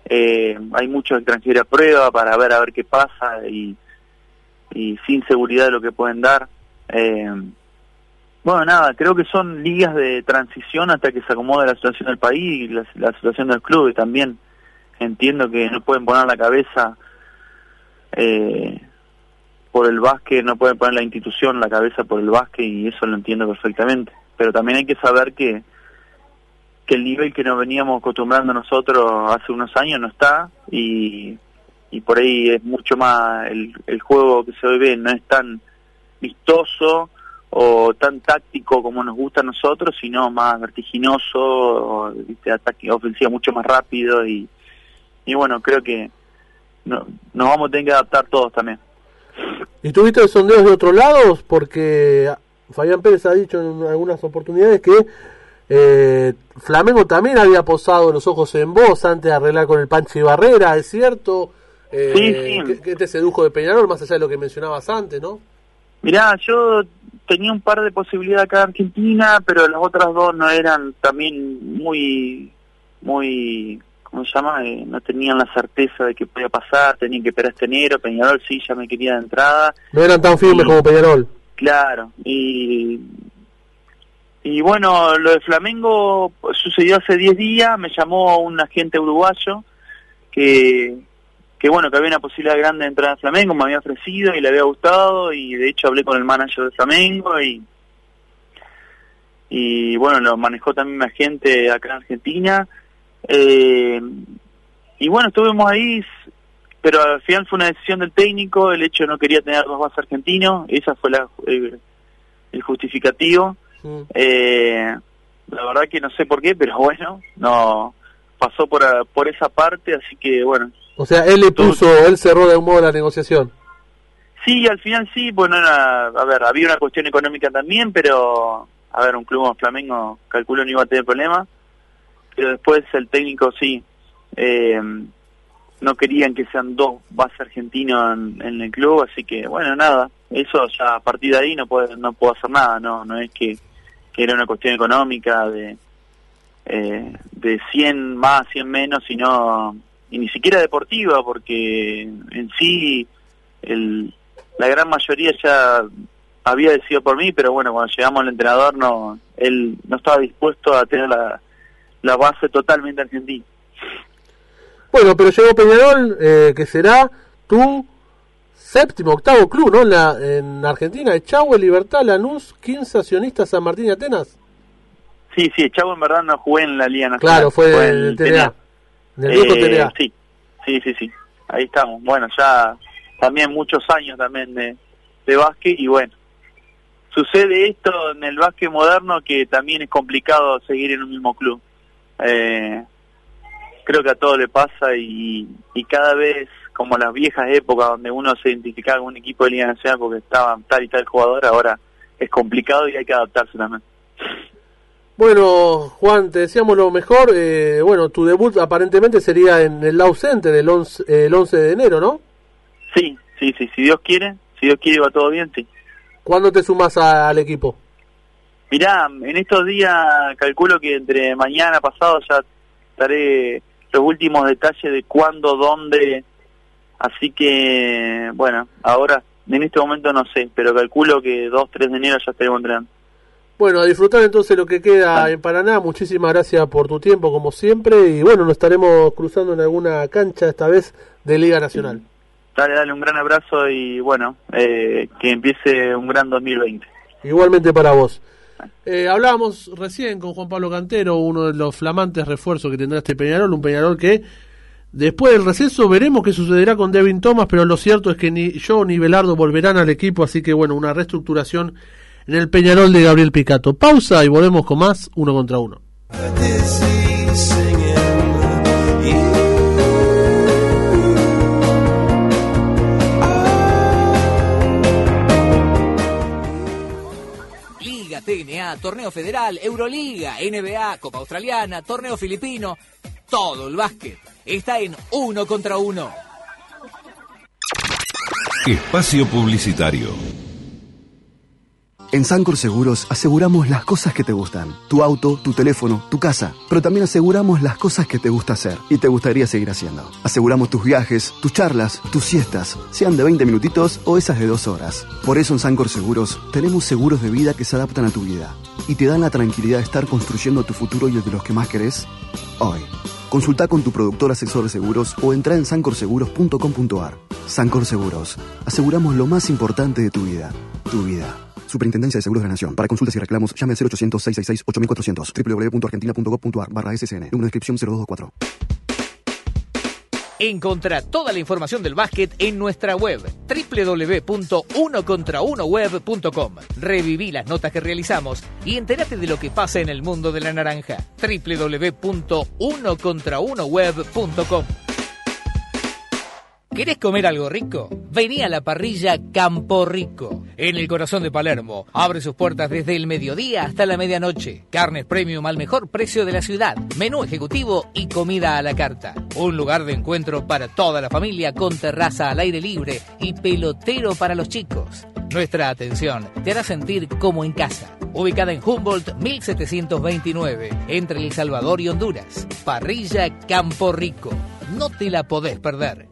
eh, hay muchos extranjeros a prueba para ver a ver qué pasa y, sin seguridad de lo que pueden dar. Eh, bueno, nada, creo que son ligas de transición hasta que se acomode la situación del país y la, la situación del club y también entiendo que no pueden poner la cabeza eh, por el básquet, no pueden poner la institución la cabeza por el básquet y eso lo entiendo perfectamente. Pero también hay que saber que, que el nivel que nos veníamos acostumbrando nosotros hace unos años no está y, y por ahí es mucho más, el, juego que se hoy ve no es tan vistoso o tan táctico como nos gusta a nosotros, sino más vertiginoso, o, ¿viste? ataque ofensiva mucho más rápido y, y bueno, creo que no, nos vamos a tener que adaptar todos también.
¿Y tuviste sondeos de otros lados? Porque Fabián Pérez ha dicho en algunas oportunidades que eh, Flamengo también había posado los ojos en vos antes de arreglar con el Panchi Barrera, ¿es cierto? Eh,
Sí, sí.
¿qué, te sedujo de Peñarol, más allá de lo que mencionabas antes, no?
Mirá, yo tenía un par de posibilidades acá en Argentina, pero las otras dos no eran también muy, muy, ¿cómo se llama? Eh, no tenían la certeza de que podía pasar, tenían que esperar este enero, Peñarol sí ya me quería de entrada,
No eran tan firmes como Peñarol.
claro, y, y bueno, lo de Flamengo sucedió hace 10 días, me llamó un agente uruguayo que, que bueno, que había una posibilidad grande de entrar a Flamengo, me había ofrecido y le había gustado y de hecho hablé con el manager de Flamengo y y bueno, lo manejó también mi agente acá en Argentina. Eh, y bueno, estuvimos ahí, pero al final fue una decisión del técnico, el hecho no quería tener dos bases argentinos, esa fue la, el, el justificativo. Eh, la verdad que no sé por qué, pero bueno, no pasó por, a- por esa parte, así que bueno,
O sea, él le puso, él cerró de un modo la negociación.
Sí, al final sí, bueno, era, a ver, había una cuestión económica también, pero, a ver, un club como Flamengo calculo no iba a tener problema, pero después el técnico sí, eh, no querían que sean dos bases argentinos en, en el club, así que bueno, nada, eso ya a partir de ahí no puedo, no puedo hacer nada, no, no es que, que era una cuestión económica de, eh, de 100 más, 100 menos, sino, y ni siquiera deportiva, porque en sí el, la gran mayoría ya había decidido por mí, pero bueno, cuando llegamos al entrenador no, él no estaba dispuesto a tener la, la base totalmente argentina.
Bueno, pero llegó Peñarol, eh, que será tu séptimo, octavo club, ¿no? En, la, en Argentina, Echagüe, Libertad, Lanús, 15 accionistas, San Martín y Atenas.
Sí, sí, Chavo en verdad no jugué en la Liga Nacional.
Claro, fue
en
el TNA. En el viejo
Eh,
TNA.
Sí, sí, sí, sí. Ahí estamos. Bueno, ya también muchos años también de, de básquet y bueno. Sucede esto en el básquet moderno que también es complicado seguir en un mismo club. Eh, creo que a todo le pasa y, y cada vez como las viejas épocas donde uno se identificaba con un equipo de Liga Nacional porque estaba tal y tal jugador, ahora es complicado y hay que adaptarse también.
Bueno, Juan, te decíamos lo mejor. eh, bueno, tu debut aparentemente sería en el Lau Center el 11, el 11 de enero, ¿no?
Sí, sí, sí, si Dios quiere, si Dios quiere va todo bien, sí.
¿Cuándo te sumas a- al equipo?
Mirá, en estos días calculo que entre mañana pasado ya estaré los últimos detalles de cuándo, dónde, así que bueno, ahora en este momento no sé, pero calculo que 2, 3 de enero ya estaremos entrenando.
Bueno, a disfrutar entonces lo que queda en Paraná. Muchísimas gracias por tu tiempo, como siempre. Y bueno, nos estaremos cruzando en alguna cancha, esta vez de Liga Nacional.
Dale, dale un gran abrazo y bueno, eh, que empiece un gran 2020.
Igualmente para vos. Eh, hablábamos recién con Juan Pablo Cantero, uno de los flamantes refuerzos que tendrá este Peñarol, un Peñarol que después del receso veremos qué sucederá con Devin Thomas, pero lo cierto es que ni yo ni Belardo volverán al equipo, así que bueno, una reestructuración en el Peñarol de Gabriel Picato. Pausa y volvemos con más uno contra uno.
Liga, TNA, Torneo Federal, Euroliga, NBA, Copa Australiana, Torneo Filipino. Todo el básquet está en uno contra uno.
Espacio Publicitario.
En Sancor Seguros aseguramos las cosas que te gustan. Tu auto, tu teléfono, tu casa. Pero también aseguramos las cosas que te gusta hacer y te gustaría seguir haciendo. Aseguramos tus viajes, tus charlas, tus siestas, sean de 20 minutitos o esas de dos horas. Por eso en Sancor Seguros tenemos seguros de vida que se adaptan a tu vida y te dan la tranquilidad de estar construyendo tu futuro y el de los que más querés hoy. Consulta con tu productor asesor de seguros o entra en sancorseguros.com.ar. Sancor Seguros. Aseguramos lo más importante de tu vida. Tu vida. Superintendencia de Seguros de la Nación. Para consultas y reclamos, llame al 0800-666-8400. www.argentina.gov.ar barra. Número de inscripción 0224.
Encontra toda la información del básquet en nuestra web www.unocontraunoweb.com. Reviví las notas que realizamos y entérate de lo que pasa en el mundo de la naranja. www.unocontraunoweb.com. ¿Querés comer algo rico? Vení a la parrilla Campo Rico, en el corazón de Palermo. Abre sus puertas desde el mediodía hasta la medianoche. Carnes premium al mejor precio de la ciudad, menú ejecutivo y comida a la carta. Un lugar de encuentro para toda la familia con terraza al aire libre y pelotero para los chicos. Nuestra atención te hará sentir como en casa. Ubicada en Humboldt 1729, entre El Salvador y Honduras. Parrilla Campo Rico. No te la podés perder.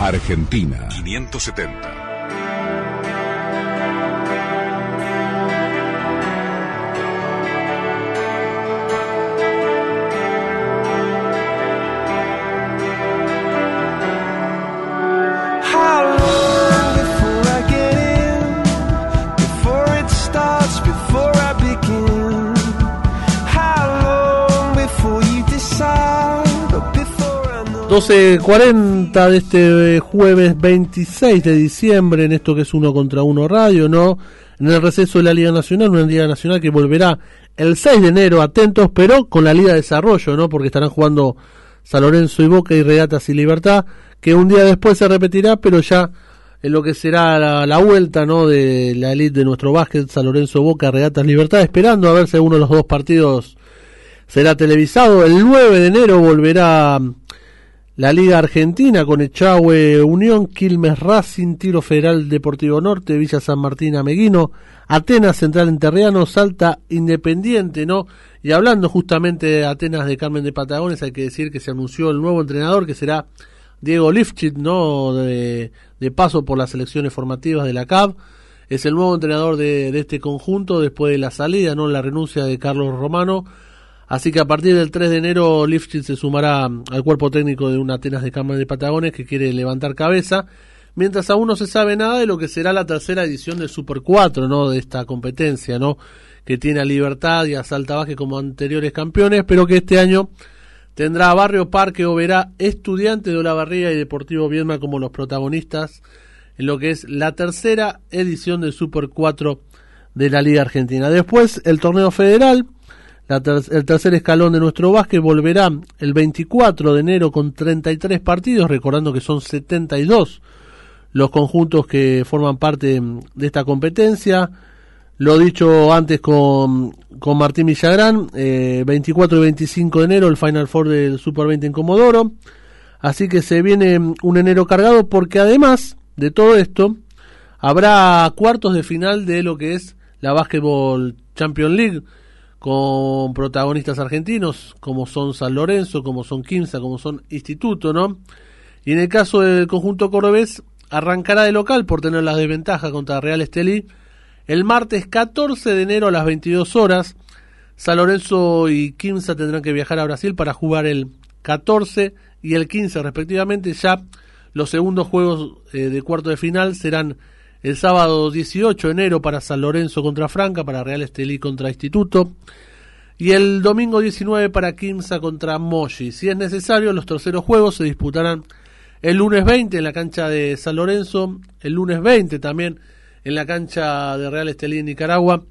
Argentina 570.
12.40 de este jueves 26 de diciembre en esto que es uno contra uno radio, ¿no? En el receso de la Liga Nacional, una Liga Nacional que volverá el 6 de enero, atentos, pero con la Liga de Desarrollo, ¿no? Porque estarán jugando San Lorenzo y Boca y Regatas y Libertad, que un día después se repetirá, pero ya en lo que será la, la vuelta, ¿no? De la elite de nuestro básquet, San Lorenzo, Boca, Regatas, Libertad, esperando a ver si uno de los dos partidos será televisado. El 9 de enero volverá la Liga Argentina con Echagüe Unión, Quilmes Racing, Tiro Federal Deportivo Norte, Villa San Martín Ameguino, Atenas Central Enterriano, Salta Independiente, ¿no? Y hablando justamente de Atenas de Carmen de Patagones, hay que decir que se anunció el nuevo entrenador que será Diego Lifchit, ¿no? De, paso por las selecciones formativas de la CAB. Es el nuevo entrenador de, de este conjunto después de la salida, ¿no? La renuncia de Carlos Romano Así que a partir del 3 de enero Lifshitz se sumará al cuerpo técnico de una Atenas de Cámara de Patagones que quiere levantar cabeza, mientras aún no se sabe nada de lo que será la tercera edición del Super 4, ¿no? De esta competencia, ¿no? Que tiene a Libertad y a Salta como anteriores campeones, pero que este año tendrá a Barrio Parque, Oberá, Estudiante de Olavarría y Deportivo Viedma como los protagonistas en lo que es la tercera edición del Super 4 de la Liga Argentina. Después el torneo federal el tercer escalón de nuestro básquet volverá el 24 de enero con 33 partidos, recordando que son 72 los conjuntos que forman parte de esta competencia. Lo dicho antes con, con Martín Villagrán, 24 eh, y 25 de enero el Final Four del Super 20 en Comodoro. Así que se viene un enero cargado porque además de todo esto, habrá cuartos de final de lo que es la Basketball Champions League con protagonistas argentinos como son San Lorenzo, como son Quimsa, como son Instituto, ¿no? Y en el caso del conjunto cordobés, arrancará de local por tener la desventaja contra Real Estelí el martes 14 de enero a las 22 horas. San Lorenzo y Quimsa tendrán que viajar a Brasil para jugar el 14 y el 15 respectivamente. Ya los segundos juegos eh, de cuarto de final serán el sábado 18 de enero para San Lorenzo contra Franca, para Real Estelí contra Instituto. Y el domingo 19 para Quimsa contra Moshi. Si es necesario, los terceros juegos se disputarán el lunes 20 en la cancha de San Lorenzo, el lunes 20 también en la cancha de Real Estelí en Nicaragua.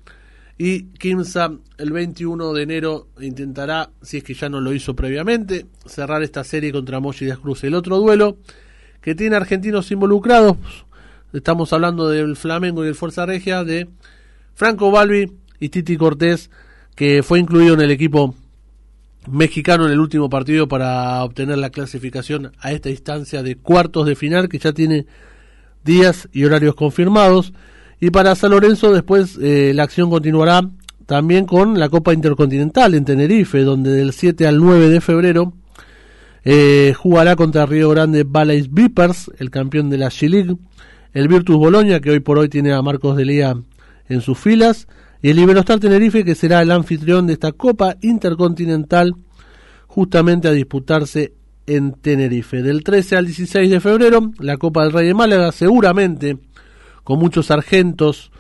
Y Quimsa el 21 de enero intentará, si es que ya no lo hizo previamente, cerrar esta serie contra Moshi de Cruz. El otro duelo que tiene argentinos involucrados, Estamos hablando del Flamengo y del Fuerza Regia, de Franco Balbi y Titi Cortés, que fue incluido en el equipo mexicano en el último partido para obtener la clasificación a esta instancia de cuartos de final, que ya tiene días y horarios confirmados. Y para San Lorenzo después eh, la acción continuará también con la Copa Intercontinental en Tenerife, donde del 7 al 9 de febrero eh, jugará contra Río Grande Valleys Vipers, el campeón de la G-League el Virtus Boloña, que hoy por hoy tiene a Marcos de Lía en sus filas, y el Iberostar Tenerife, que será el anfitrión de esta Copa Intercontinental, justamente a disputarse en Tenerife. Del 13 al 16 de febrero, la Copa del Rey de Málaga, seguramente con muchos sargentos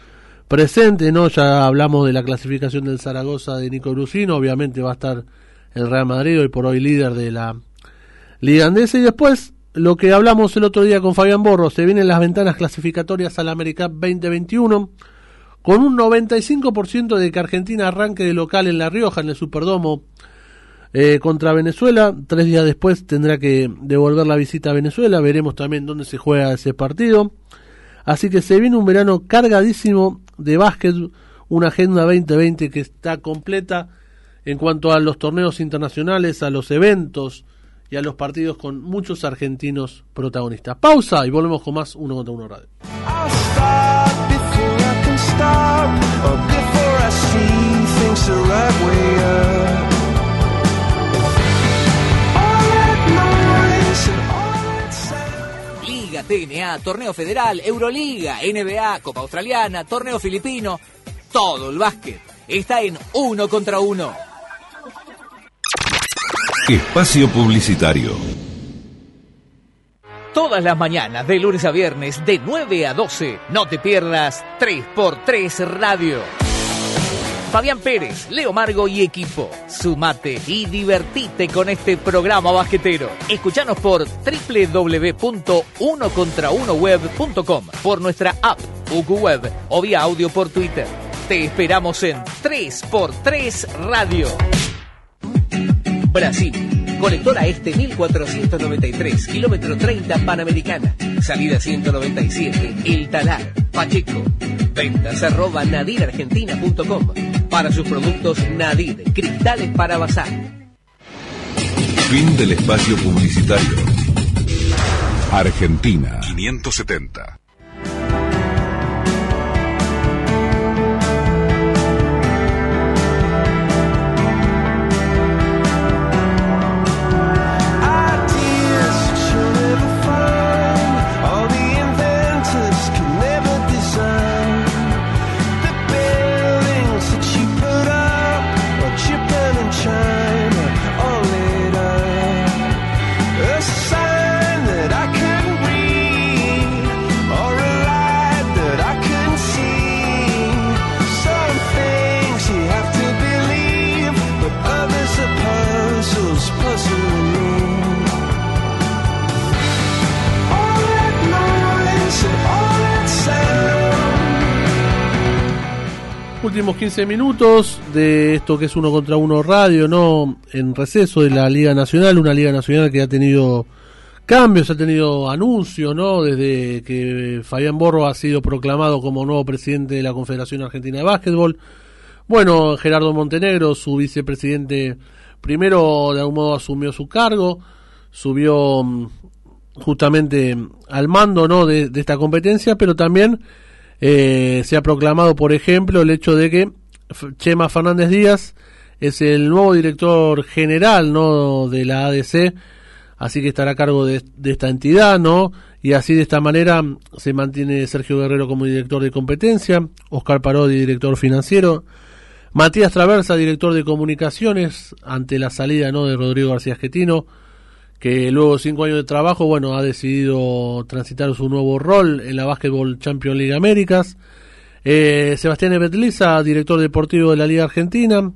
presentes, ¿no? Ya hablamos de la clasificación del Zaragoza de Nico Brusino, obviamente va a estar el Real Madrid, hoy por hoy líder de la Liga Andesa, y después lo que hablamos el otro día con Fabián Borro, se vienen las ventanas clasificatorias al América 2021 con un 95% de que Argentina arranque de local en La Rioja, en el Superdomo, eh, contra Venezuela. Tres días después tendrá que devolver la visita a Venezuela. Veremos también dónde se juega ese partido. Así que se viene un verano cargadísimo de básquet, una agenda 2020 que está completa en cuanto a los torneos internacionales, a los eventos, y a los partidos con muchos argentinos protagonistas. Pausa y volvemos con más Uno contra Uno Radio.
Liga, TNA, Torneo Federal, Euroliga, NBA, Copa Australiana, Torneo Filipino, todo el básquet está en Uno contra Uno.
Espacio Publicitario.
Todas las mañanas, de lunes a viernes, de 9 a 12, no te pierdas 3x3 Radio. Fabián Pérez, Leo Margo y equipo. Sumate y divertite con este programa basquetero. Escuchanos por www.unocontraunoweb.com, por nuestra app UQWeb o vía audio por Twitter. Te esperamos en 3x3 Radio. Brasil. Colectora Este 1493, kilómetro 30 Panamericana. Salida 197, El Talar, Pacheco. Ventas arroba nadirargentina.com. Para sus productos Nadir, cristales para bazar.
Fin del espacio publicitario. Argentina 570.
Últimos 15 minutos de esto que es uno contra uno radio, ¿no? En receso de la Liga Nacional, una Liga Nacional que ha tenido cambios, ha tenido anuncios, ¿no? Desde que Fabián Borro ha sido proclamado como nuevo presidente de la Confederación Argentina de Básquetbol. Bueno, Gerardo Montenegro, su vicepresidente, primero de algún modo asumió su cargo, subió mm, justamente al mando, ¿no? De, de esta competencia, pero también eh, se ha proclamado, por ejemplo, el hecho de que Chema Fernández Díaz es el nuevo director general ¿no? de la ADC, así que estará a cargo de, esta entidad, ¿no? Y así de esta manera se mantiene Sergio Guerrero como director de competencia, Oscar Parodi, director financiero, Matías Traversa, director de comunicaciones, ante la salida ¿no? de Rodrigo García Esquetino, que luego de cinco años de trabajo, bueno, ha decidido transitar su nuevo rol en la Basketball Champions League Américas. Eh, Sebastián Ebetliza, director deportivo de la Liga Argentina.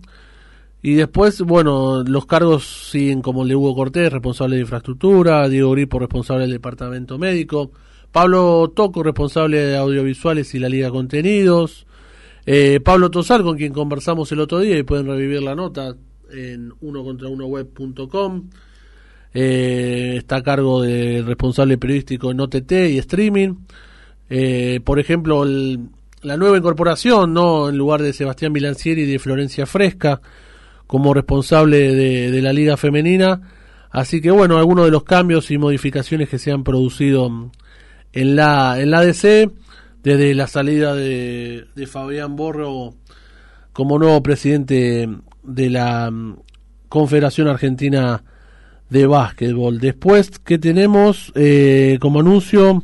Y después, bueno, los cargos siguen como el de Hugo Cortés, responsable de infraestructura, Diego Gripo, responsable del departamento médico, Pablo Toco, responsable de audiovisuales y la Liga Contenidos, eh, Pablo Tosar, con quien conversamos el otro día y pueden revivir la nota en uno contra uno web.com. Eh, está a cargo del responsable periodístico en OTT y streaming. Eh, por ejemplo, la nueva incorporación, ¿no? En lugar de Sebastián Milancieri y de Florencia Fresca como responsable de, de la Liga Femenina. Así que bueno, algunos de los cambios y modificaciones que se han producido en la, en la ADC, desde la salida de, de Fabián Borro como nuevo presidente de la mm, Confederación Argentina de Básquetbol. Después que tenemos eh, como anuncio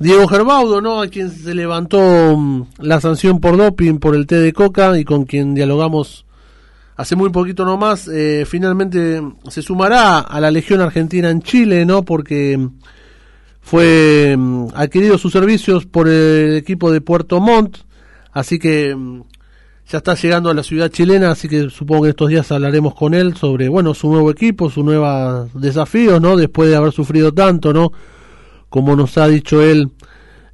Diego Gerbaudo, ¿no? A quien se levantó mm, la sanción por doping por el té de coca y con quien dialogamos hace muy poquito nomás. Eh, finalmente se sumará a la Legión Argentina en Chile, ¿no? Porque mm, fue mm, adquirido sus servicios por el equipo de Puerto Montt, así que ya está llegando a la ciudad chilena, así que supongo que estos días hablaremos con él sobre, bueno, su nuevo equipo, sus nuevos desafíos, ¿no? Después de haber sufrido tanto, ¿no? Como nos ha dicho él,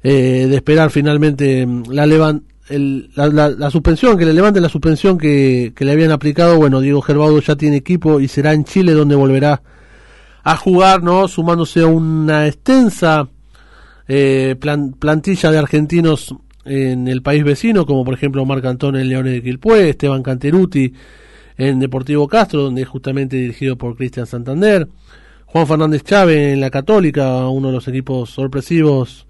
eh, de esperar finalmente mm, la, levan- el- la, la- la suspensión, que le levante la suspensión que, que le habían aplicado. Bueno, Diego Gerbaudo ya tiene equipo y será en Chile donde volverá a jugar, ¿no? Sumándose a una extensa eh, plan- plantilla de argentinos en el país vecino, como por ejemplo Marc Antón en Leones de Quilpué, Esteban Canteruti en Deportivo Castro, donde es justamente dirigido por Cristian Santander, Juan Fernández Chávez en la Católica, uno de los equipos sorpresivos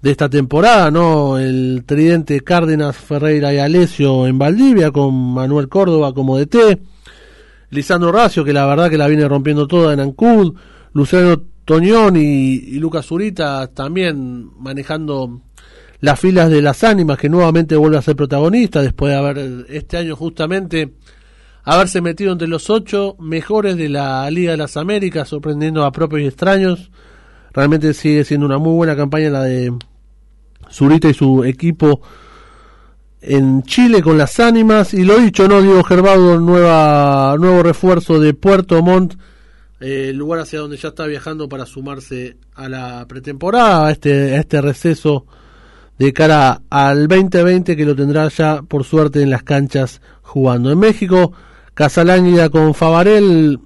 de esta temporada, ¿no? El tridente Cárdenas, Ferreira y Alesio en Valdivia, con Manuel Córdoba como DT, Lisandro Racio, que la verdad que la viene rompiendo toda en Ancud, Luciano Toñón y, y Lucas Zurita también manejando las filas de las ánimas, que nuevamente vuelve a ser protagonista después de haber este año justamente haberse metido entre los ocho mejores de la Liga de las Américas, sorprendiendo a propios y extraños. Realmente sigue siendo una muy buena campaña la de Zurita y su equipo en Chile con las ánimas y lo dicho, ¿no? Diego Gervado, nueva, nuevo refuerzo de Puerto Montt, eh, lugar hacia donde ya está viajando para sumarse a la pretemporada, a este, a este receso de cara al 2020 que lo tendrá ya por suerte en las canchas jugando. En México, Casalánguida con Favarel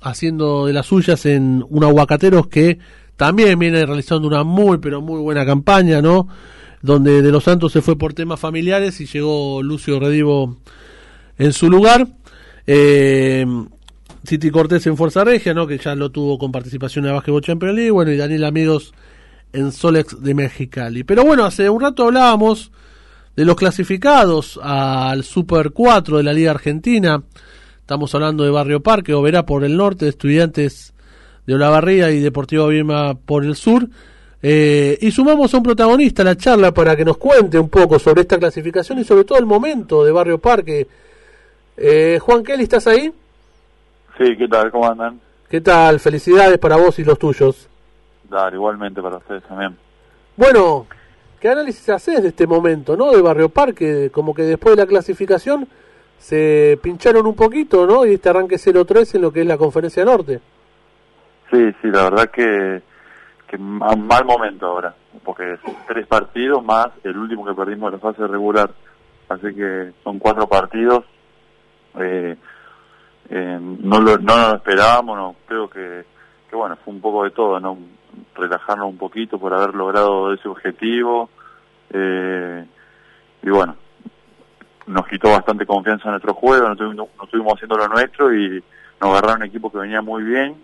haciendo de las suyas en un aguacateros que también viene realizando una muy pero muy buena campaña, ¿no? Donde De los Santos se fue por temas familiares y llegó Lucio Redivo en su lugar. Eh, City Cortés en Fuerza Regia, ¿no? Que ya lo tuvo con participación en la Basketball Champions League. Bueno, y Daniel Amigos en Solex de Mexicali. Pero bueno, hace un rato hablábamos de los clasificados al Super 4 de la Liga Argentina. Estamos hablando de Barrio Parque, Oberá por el norte, de Estudiantes de Olavarría y Deportivo Viema por el sur. Eh, y sumamos a un protagonista a la charla para que nos cuente un poco sobre esta clasificación y sobre todo el momento de Barrio Parque. Eh, Juan Kelly, ¿estás ahí?
Sí, ¿qué tal? ¿Cómo andan?
¿Qué tal? Felicidades para vos y los tuyos.
Dar, igualmente para ustedes también.
Bueno, ¿qué análisis haces de este momento, no? De Barrio Parque, como que después de la clasificación se pincharon un poquito, ¿no? Y este arranque 0-3 en lo que es la Conferencia Norte.
Sí, sí, la verdad que, que ma- mal momento ahora, porque es tres partidos más el último que perdimos en la fase regular, así que son cuatro partidos. Eh, eh, no, lo, no lo esperábamos, no, creo que, que bueno, fue un poco de todo, ¿no? Relajarnos un poquito por haber logrado ese objetivo. Eh, y bueno, nos quitó bastante confianza en nuestro juego, no estuvimos, no estuvimos haciendo lo nuestro y nos agarraron un equipo que venía muy bien.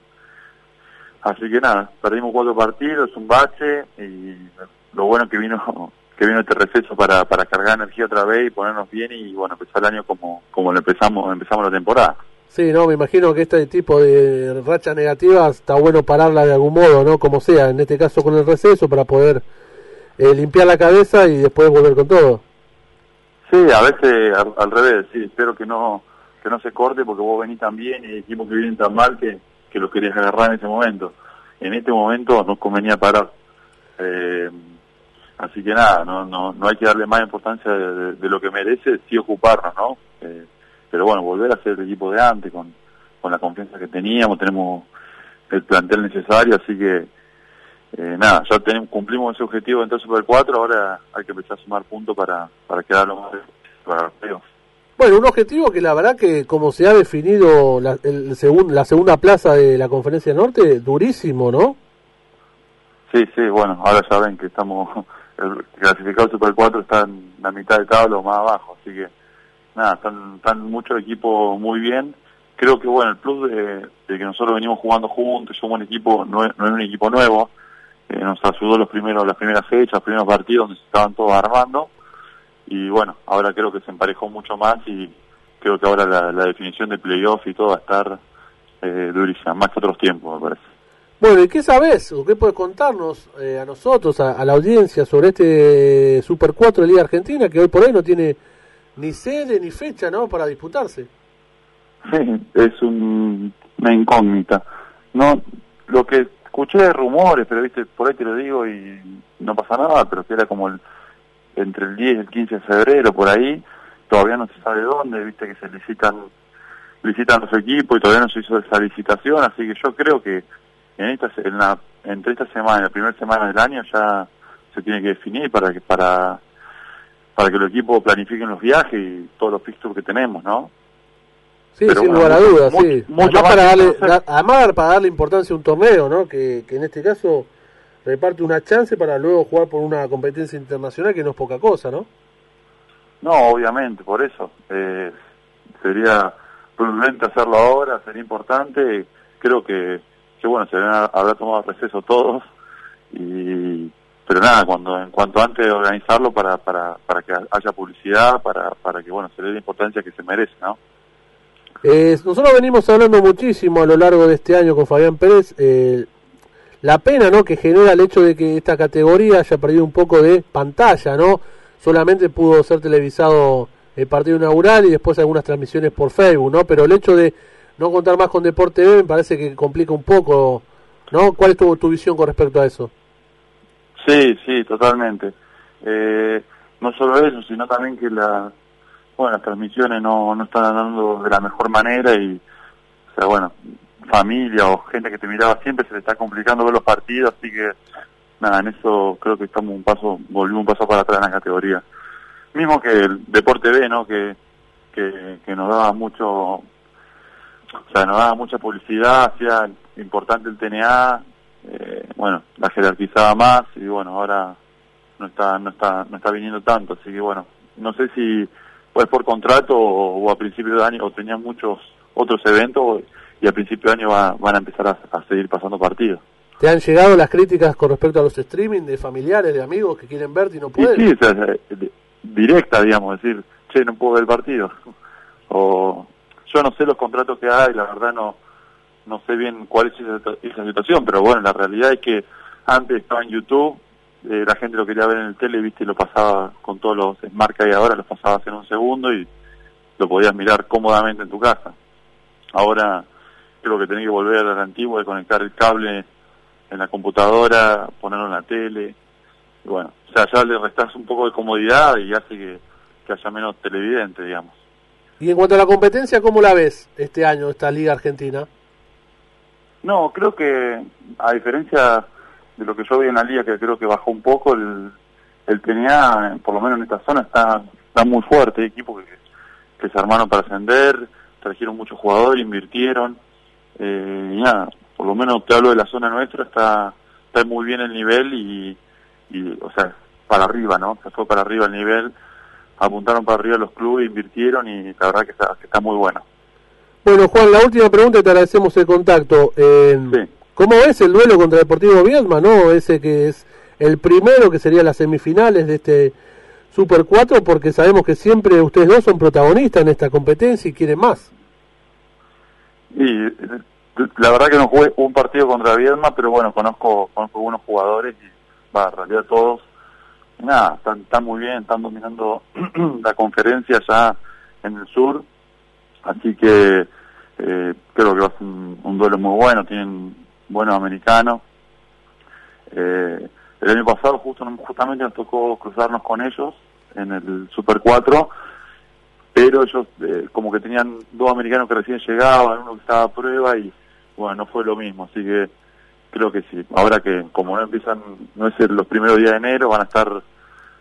Así que nada, perdimos cuatro partidos, un bache y lo bueno que vino que vino este receso para, para cargar energía otra vez y ponernos bien y bueno, empezar el año como, como lo empezamos, empezamos la temporada.
Sí, no, me imagino que este tipo de rachas negativas está bueno pararla de algún modo, ¿no? Como sea, en este caso con el receso para poder eh, limpiar la cabeza y después volver con todo.
Sí, a veces al, al revés, sí, espero que no que no se corte porque vos venís tan bien y equipos que vienen tan mal que, que los querías agarrar en ese momento. En este momento nos convenía parar. Eh, así que nada, no, no, no hay que darle más importancia de lo que merece, sí ocuparnos, ¿no? Eh, pero bueno, volver a ser el equipo de antes con, con la confianza que teníamos, tenemos el plantel necesario, así que eh, nada, ya tenemos, cumplimos ese objetivo de entrar Super 4, ahora hay que empezar a sumar puntos para, para quedar lo más para los.
Bueno, un objetivo que la verdad que como se ha definido la, el segun- la segunda plaza de la Conferencia Norte, durísimo, ¿no?
Sí, sí, bueno, ahora ya ven que estamos, el clasificado Super 4 está en la mitad de tabla o más abajo, así que nada, están, están muchos equipos muy bien. Creo que bueno, el plus de, de que nosotros venimos jugando juntos, somos un equipo, no es, no es un equipo nuevo, eh, nos ayudó los primeros, las primeras fechas, los primeros partidos donde se estaban todos armando, y bueno, ahora creo que se emparejó mucho más y creo que ahora la, la definición de playoff y todo va a estar eh, durísima, más que otros tiempos, me parece.
Bueno, ¿y qué sabes o qué puedes contarnos eh, a nosotros, a, a la audiencia, sobre este Super 4 de Liga Argentina que hoy por hoy no tiene ni sede ni fecha, ¿no? Para disputarse.
Sí, es un- una incógnita. No, lo que escuché de rumores, pero viste, por ahí te lo digo y no pasa nada, pero que era como el, entre el 10 y el 15 de febrero, por ahí, todavía no se sabe dónde, viste que se licitan, los equipos y todavía no se hizo esa licitación, así que yo creo que en esta, en la, entre esta semana y la primera semana del año ya se tiene que definir para que, para, para que los equipos planifiquen los viajes y todos los fixtures que tenemos, ¿no?
Sí,
Pero
sin lugar a dudas, sí.
mucho
además,
más
para darle, da- además para darle importancia a un torneo, ¿no? Que, que en este caso reparte una chance para luego jugar por una competencia internacional que no es poca cosa, ¿no?
No, obviamente, por eso. Eh, sería prudente hacerlo ahora, sería importante. Creo que, que bueno, se habrá tomado receso todos. y Pero nada, cuando en cuanto antes de organizarlo para, para, para que haya publicidad, para, para que bueno se le dé la importancia que se merece, ¿no?
Eh, nosotros venimos hablando muchísimo a lo largo de este año con Fabián Pérez. eh, la pena ¿no? que genera el hecho de que esta categoría haya perdido un poco de pantalla, ¿no? Solamente pudo ser televisado el partido inaugural y después algunas transmisiones por Facebook, ¿no? Pero el hecho de no contar más con Deporte B me parece que complica un poco, ¿no? ¿Cuál es tu, tu visión con respecto a eso?
Sí, sí, totalmente. Eh, no solo eso, sino también que la, bueno, las transmisiones no, no están andando de la mejor manera y, o sea, bueno, familia o gente que te miraba siempre se le está complicando ver los partidos, así que nada, en eso creo que estamos un paso, volvimos un paso para atrás en la categoría. Mismo que el Deporte B, ¿no? Que, que, que nos daba mucho, o sea, nos daba mucha publicidad, hacía importante el TNA, eh, bueno, la jerarquizaba más y bueno, ahora no está, no está, no está viniendo tanto, así que bueno, no sé si fue por contrato o, o a principio de año o tenían muchos otros eventos y a principio de año va- van a empezar a, a seguir pasando partidos.
¿Te han llegado las críticas con respecto a los streaming de familiares, de amigos que quieren verte y no
Y
pueden?
sí, o sea, di- directa, digamos, decir, che, no puedo ver el partido. O yo no sé los contratos que hay, la verdad no no sé bien cuál es esa, esa situación, pero bueno, la realidad es que antes estaba en YouTube, eh, la gente lo quería ver en el tele, viste, y lo pasaba con todos los smart que hay ahora, lo pasabas en un segundo y lo podías mirar cómodamente en tu casa. Ahora creo que tenés que volver a la antigua de conectar el cable en la computadora, ponerlo en la tele, y bueno, o sea, ya le restás un poco de comodidad y hace que, que haya menos televidente, digamos.
Y en cuanto a la competencia, ¿cómo la ves este año, esta Liga Argentina?
No, creo que a diferencia de lo que yo vi en la liga, que creo que bajó un poco, el, el TNA, por lo menos en esta zona, está, está muy fuerte. Hay equipos que, se armaron para ascender, trajeron muchos jugadores, invirtieron. Eh, nada, por lo menos te hablo de la zona nuestra, está, está muy bien el nivel y, y, o sea, para arriba, ¿no? Se fue para arriba el nivel, apuntaron para arriba los clubes, invirtieron y la verdad que está, que está muy bueno.
Bueno, Juan, la última pregunta y te agradecemos el contacto. Eh, ¿Cómo ves el duelo contra Deportivo Viedma, no? Ese que es el primero, que sería las semifinales de este Super 4, porque sabemos que siempre ustedes dos son protagonistas en esta competencia y quieren más.
Y la verdad que no jugué un partido contra Viedma, pero bueno, conozco conozco algunos jugadores y va, en realidad todos, nada, están, están muy bien, están dominando la conferencia ya en el sur, así que eh, creo que va a ser un, duelo muy bueno, tienen buenos americanos. Eh, el año pasado justo justamente nos tocó cruzarnos con ellos en el Super 4 pero ellos eh, como que tenían dos americanos que recién llegaban, uno que estaba a prueba y bueno, no fue lo mismo, así que creo que sí. Ahora que como no empiezan, no es el- los primeros días de enero, van a estar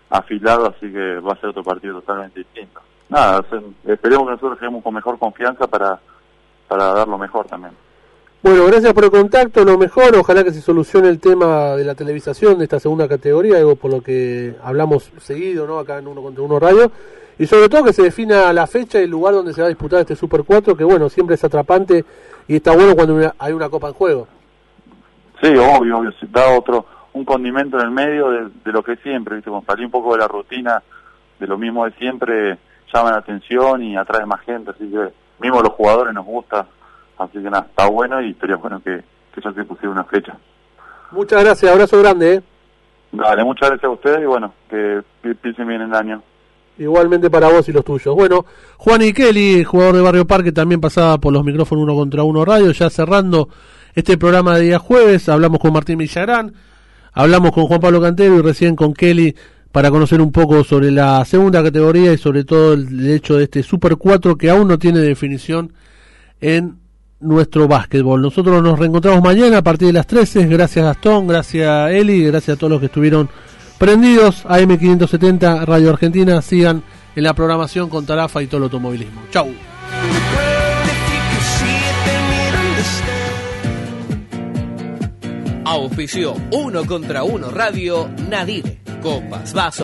afilados, así que va a ser otro partido totalmente distinto. Nada, esperemos que nosotros lleguemos con mejor confianza para, para dar lo mejor también.
Bueno, gracias por el contacto, lo mejor, ojalá que se solucione el tema de la televisación de esta segunda categoría, algo por lo que hablamos seguido, ¿no? Acá en Uno contra Uno Radio, y sobre todo que se defina la fecha y el lugar donde se va a disputar este Super 4, que bueno, siempre es atrapante y está bueno cuando hay una copa en juego.
Sí, obvio, obvio, se da otro, un condimento en el medio de, de lo que es siempre, ¿viste? Cuando salí un poco de la rutina, de lo mismo de siempre, llama la atención y atrae más gente, así que mismo los jugadores nos gusta, así que nada, está bueno y sería bueno que, que ya se pusiera una fecha.
Muchas gracias, abrazo grande, ¿eh?
Dale, muchas gracias a ustedes y bueno, que pi- piensen bien el año.
Igualmente para vos y los tuyos. Bueno, Juan y Kelly, jugador de Barrio Parque, también pasaba por los micrófonos uno contra uno radio, ya cerrando este programa de día jueves, hablamos con Martín Villagrán, hablamos con Juan Pablo Cantero y recién con Kelly para conocer un poco sobre la segunda categoría y sobre todo el hecho de este Super 4 que aún no tiene definición en nuestro básquetbol. Nosotros nos reencontramos mañana a partir de las 13. Gracias Gastón, gracias Eli, gracias a todos los que estuvieron prendidos a M570 Radio Argentina. Sigan en la programación con Tarafa y todo el automovilismo. Chau.
Auspició Uno contra Uno Radio Nadir. Copas, vasos.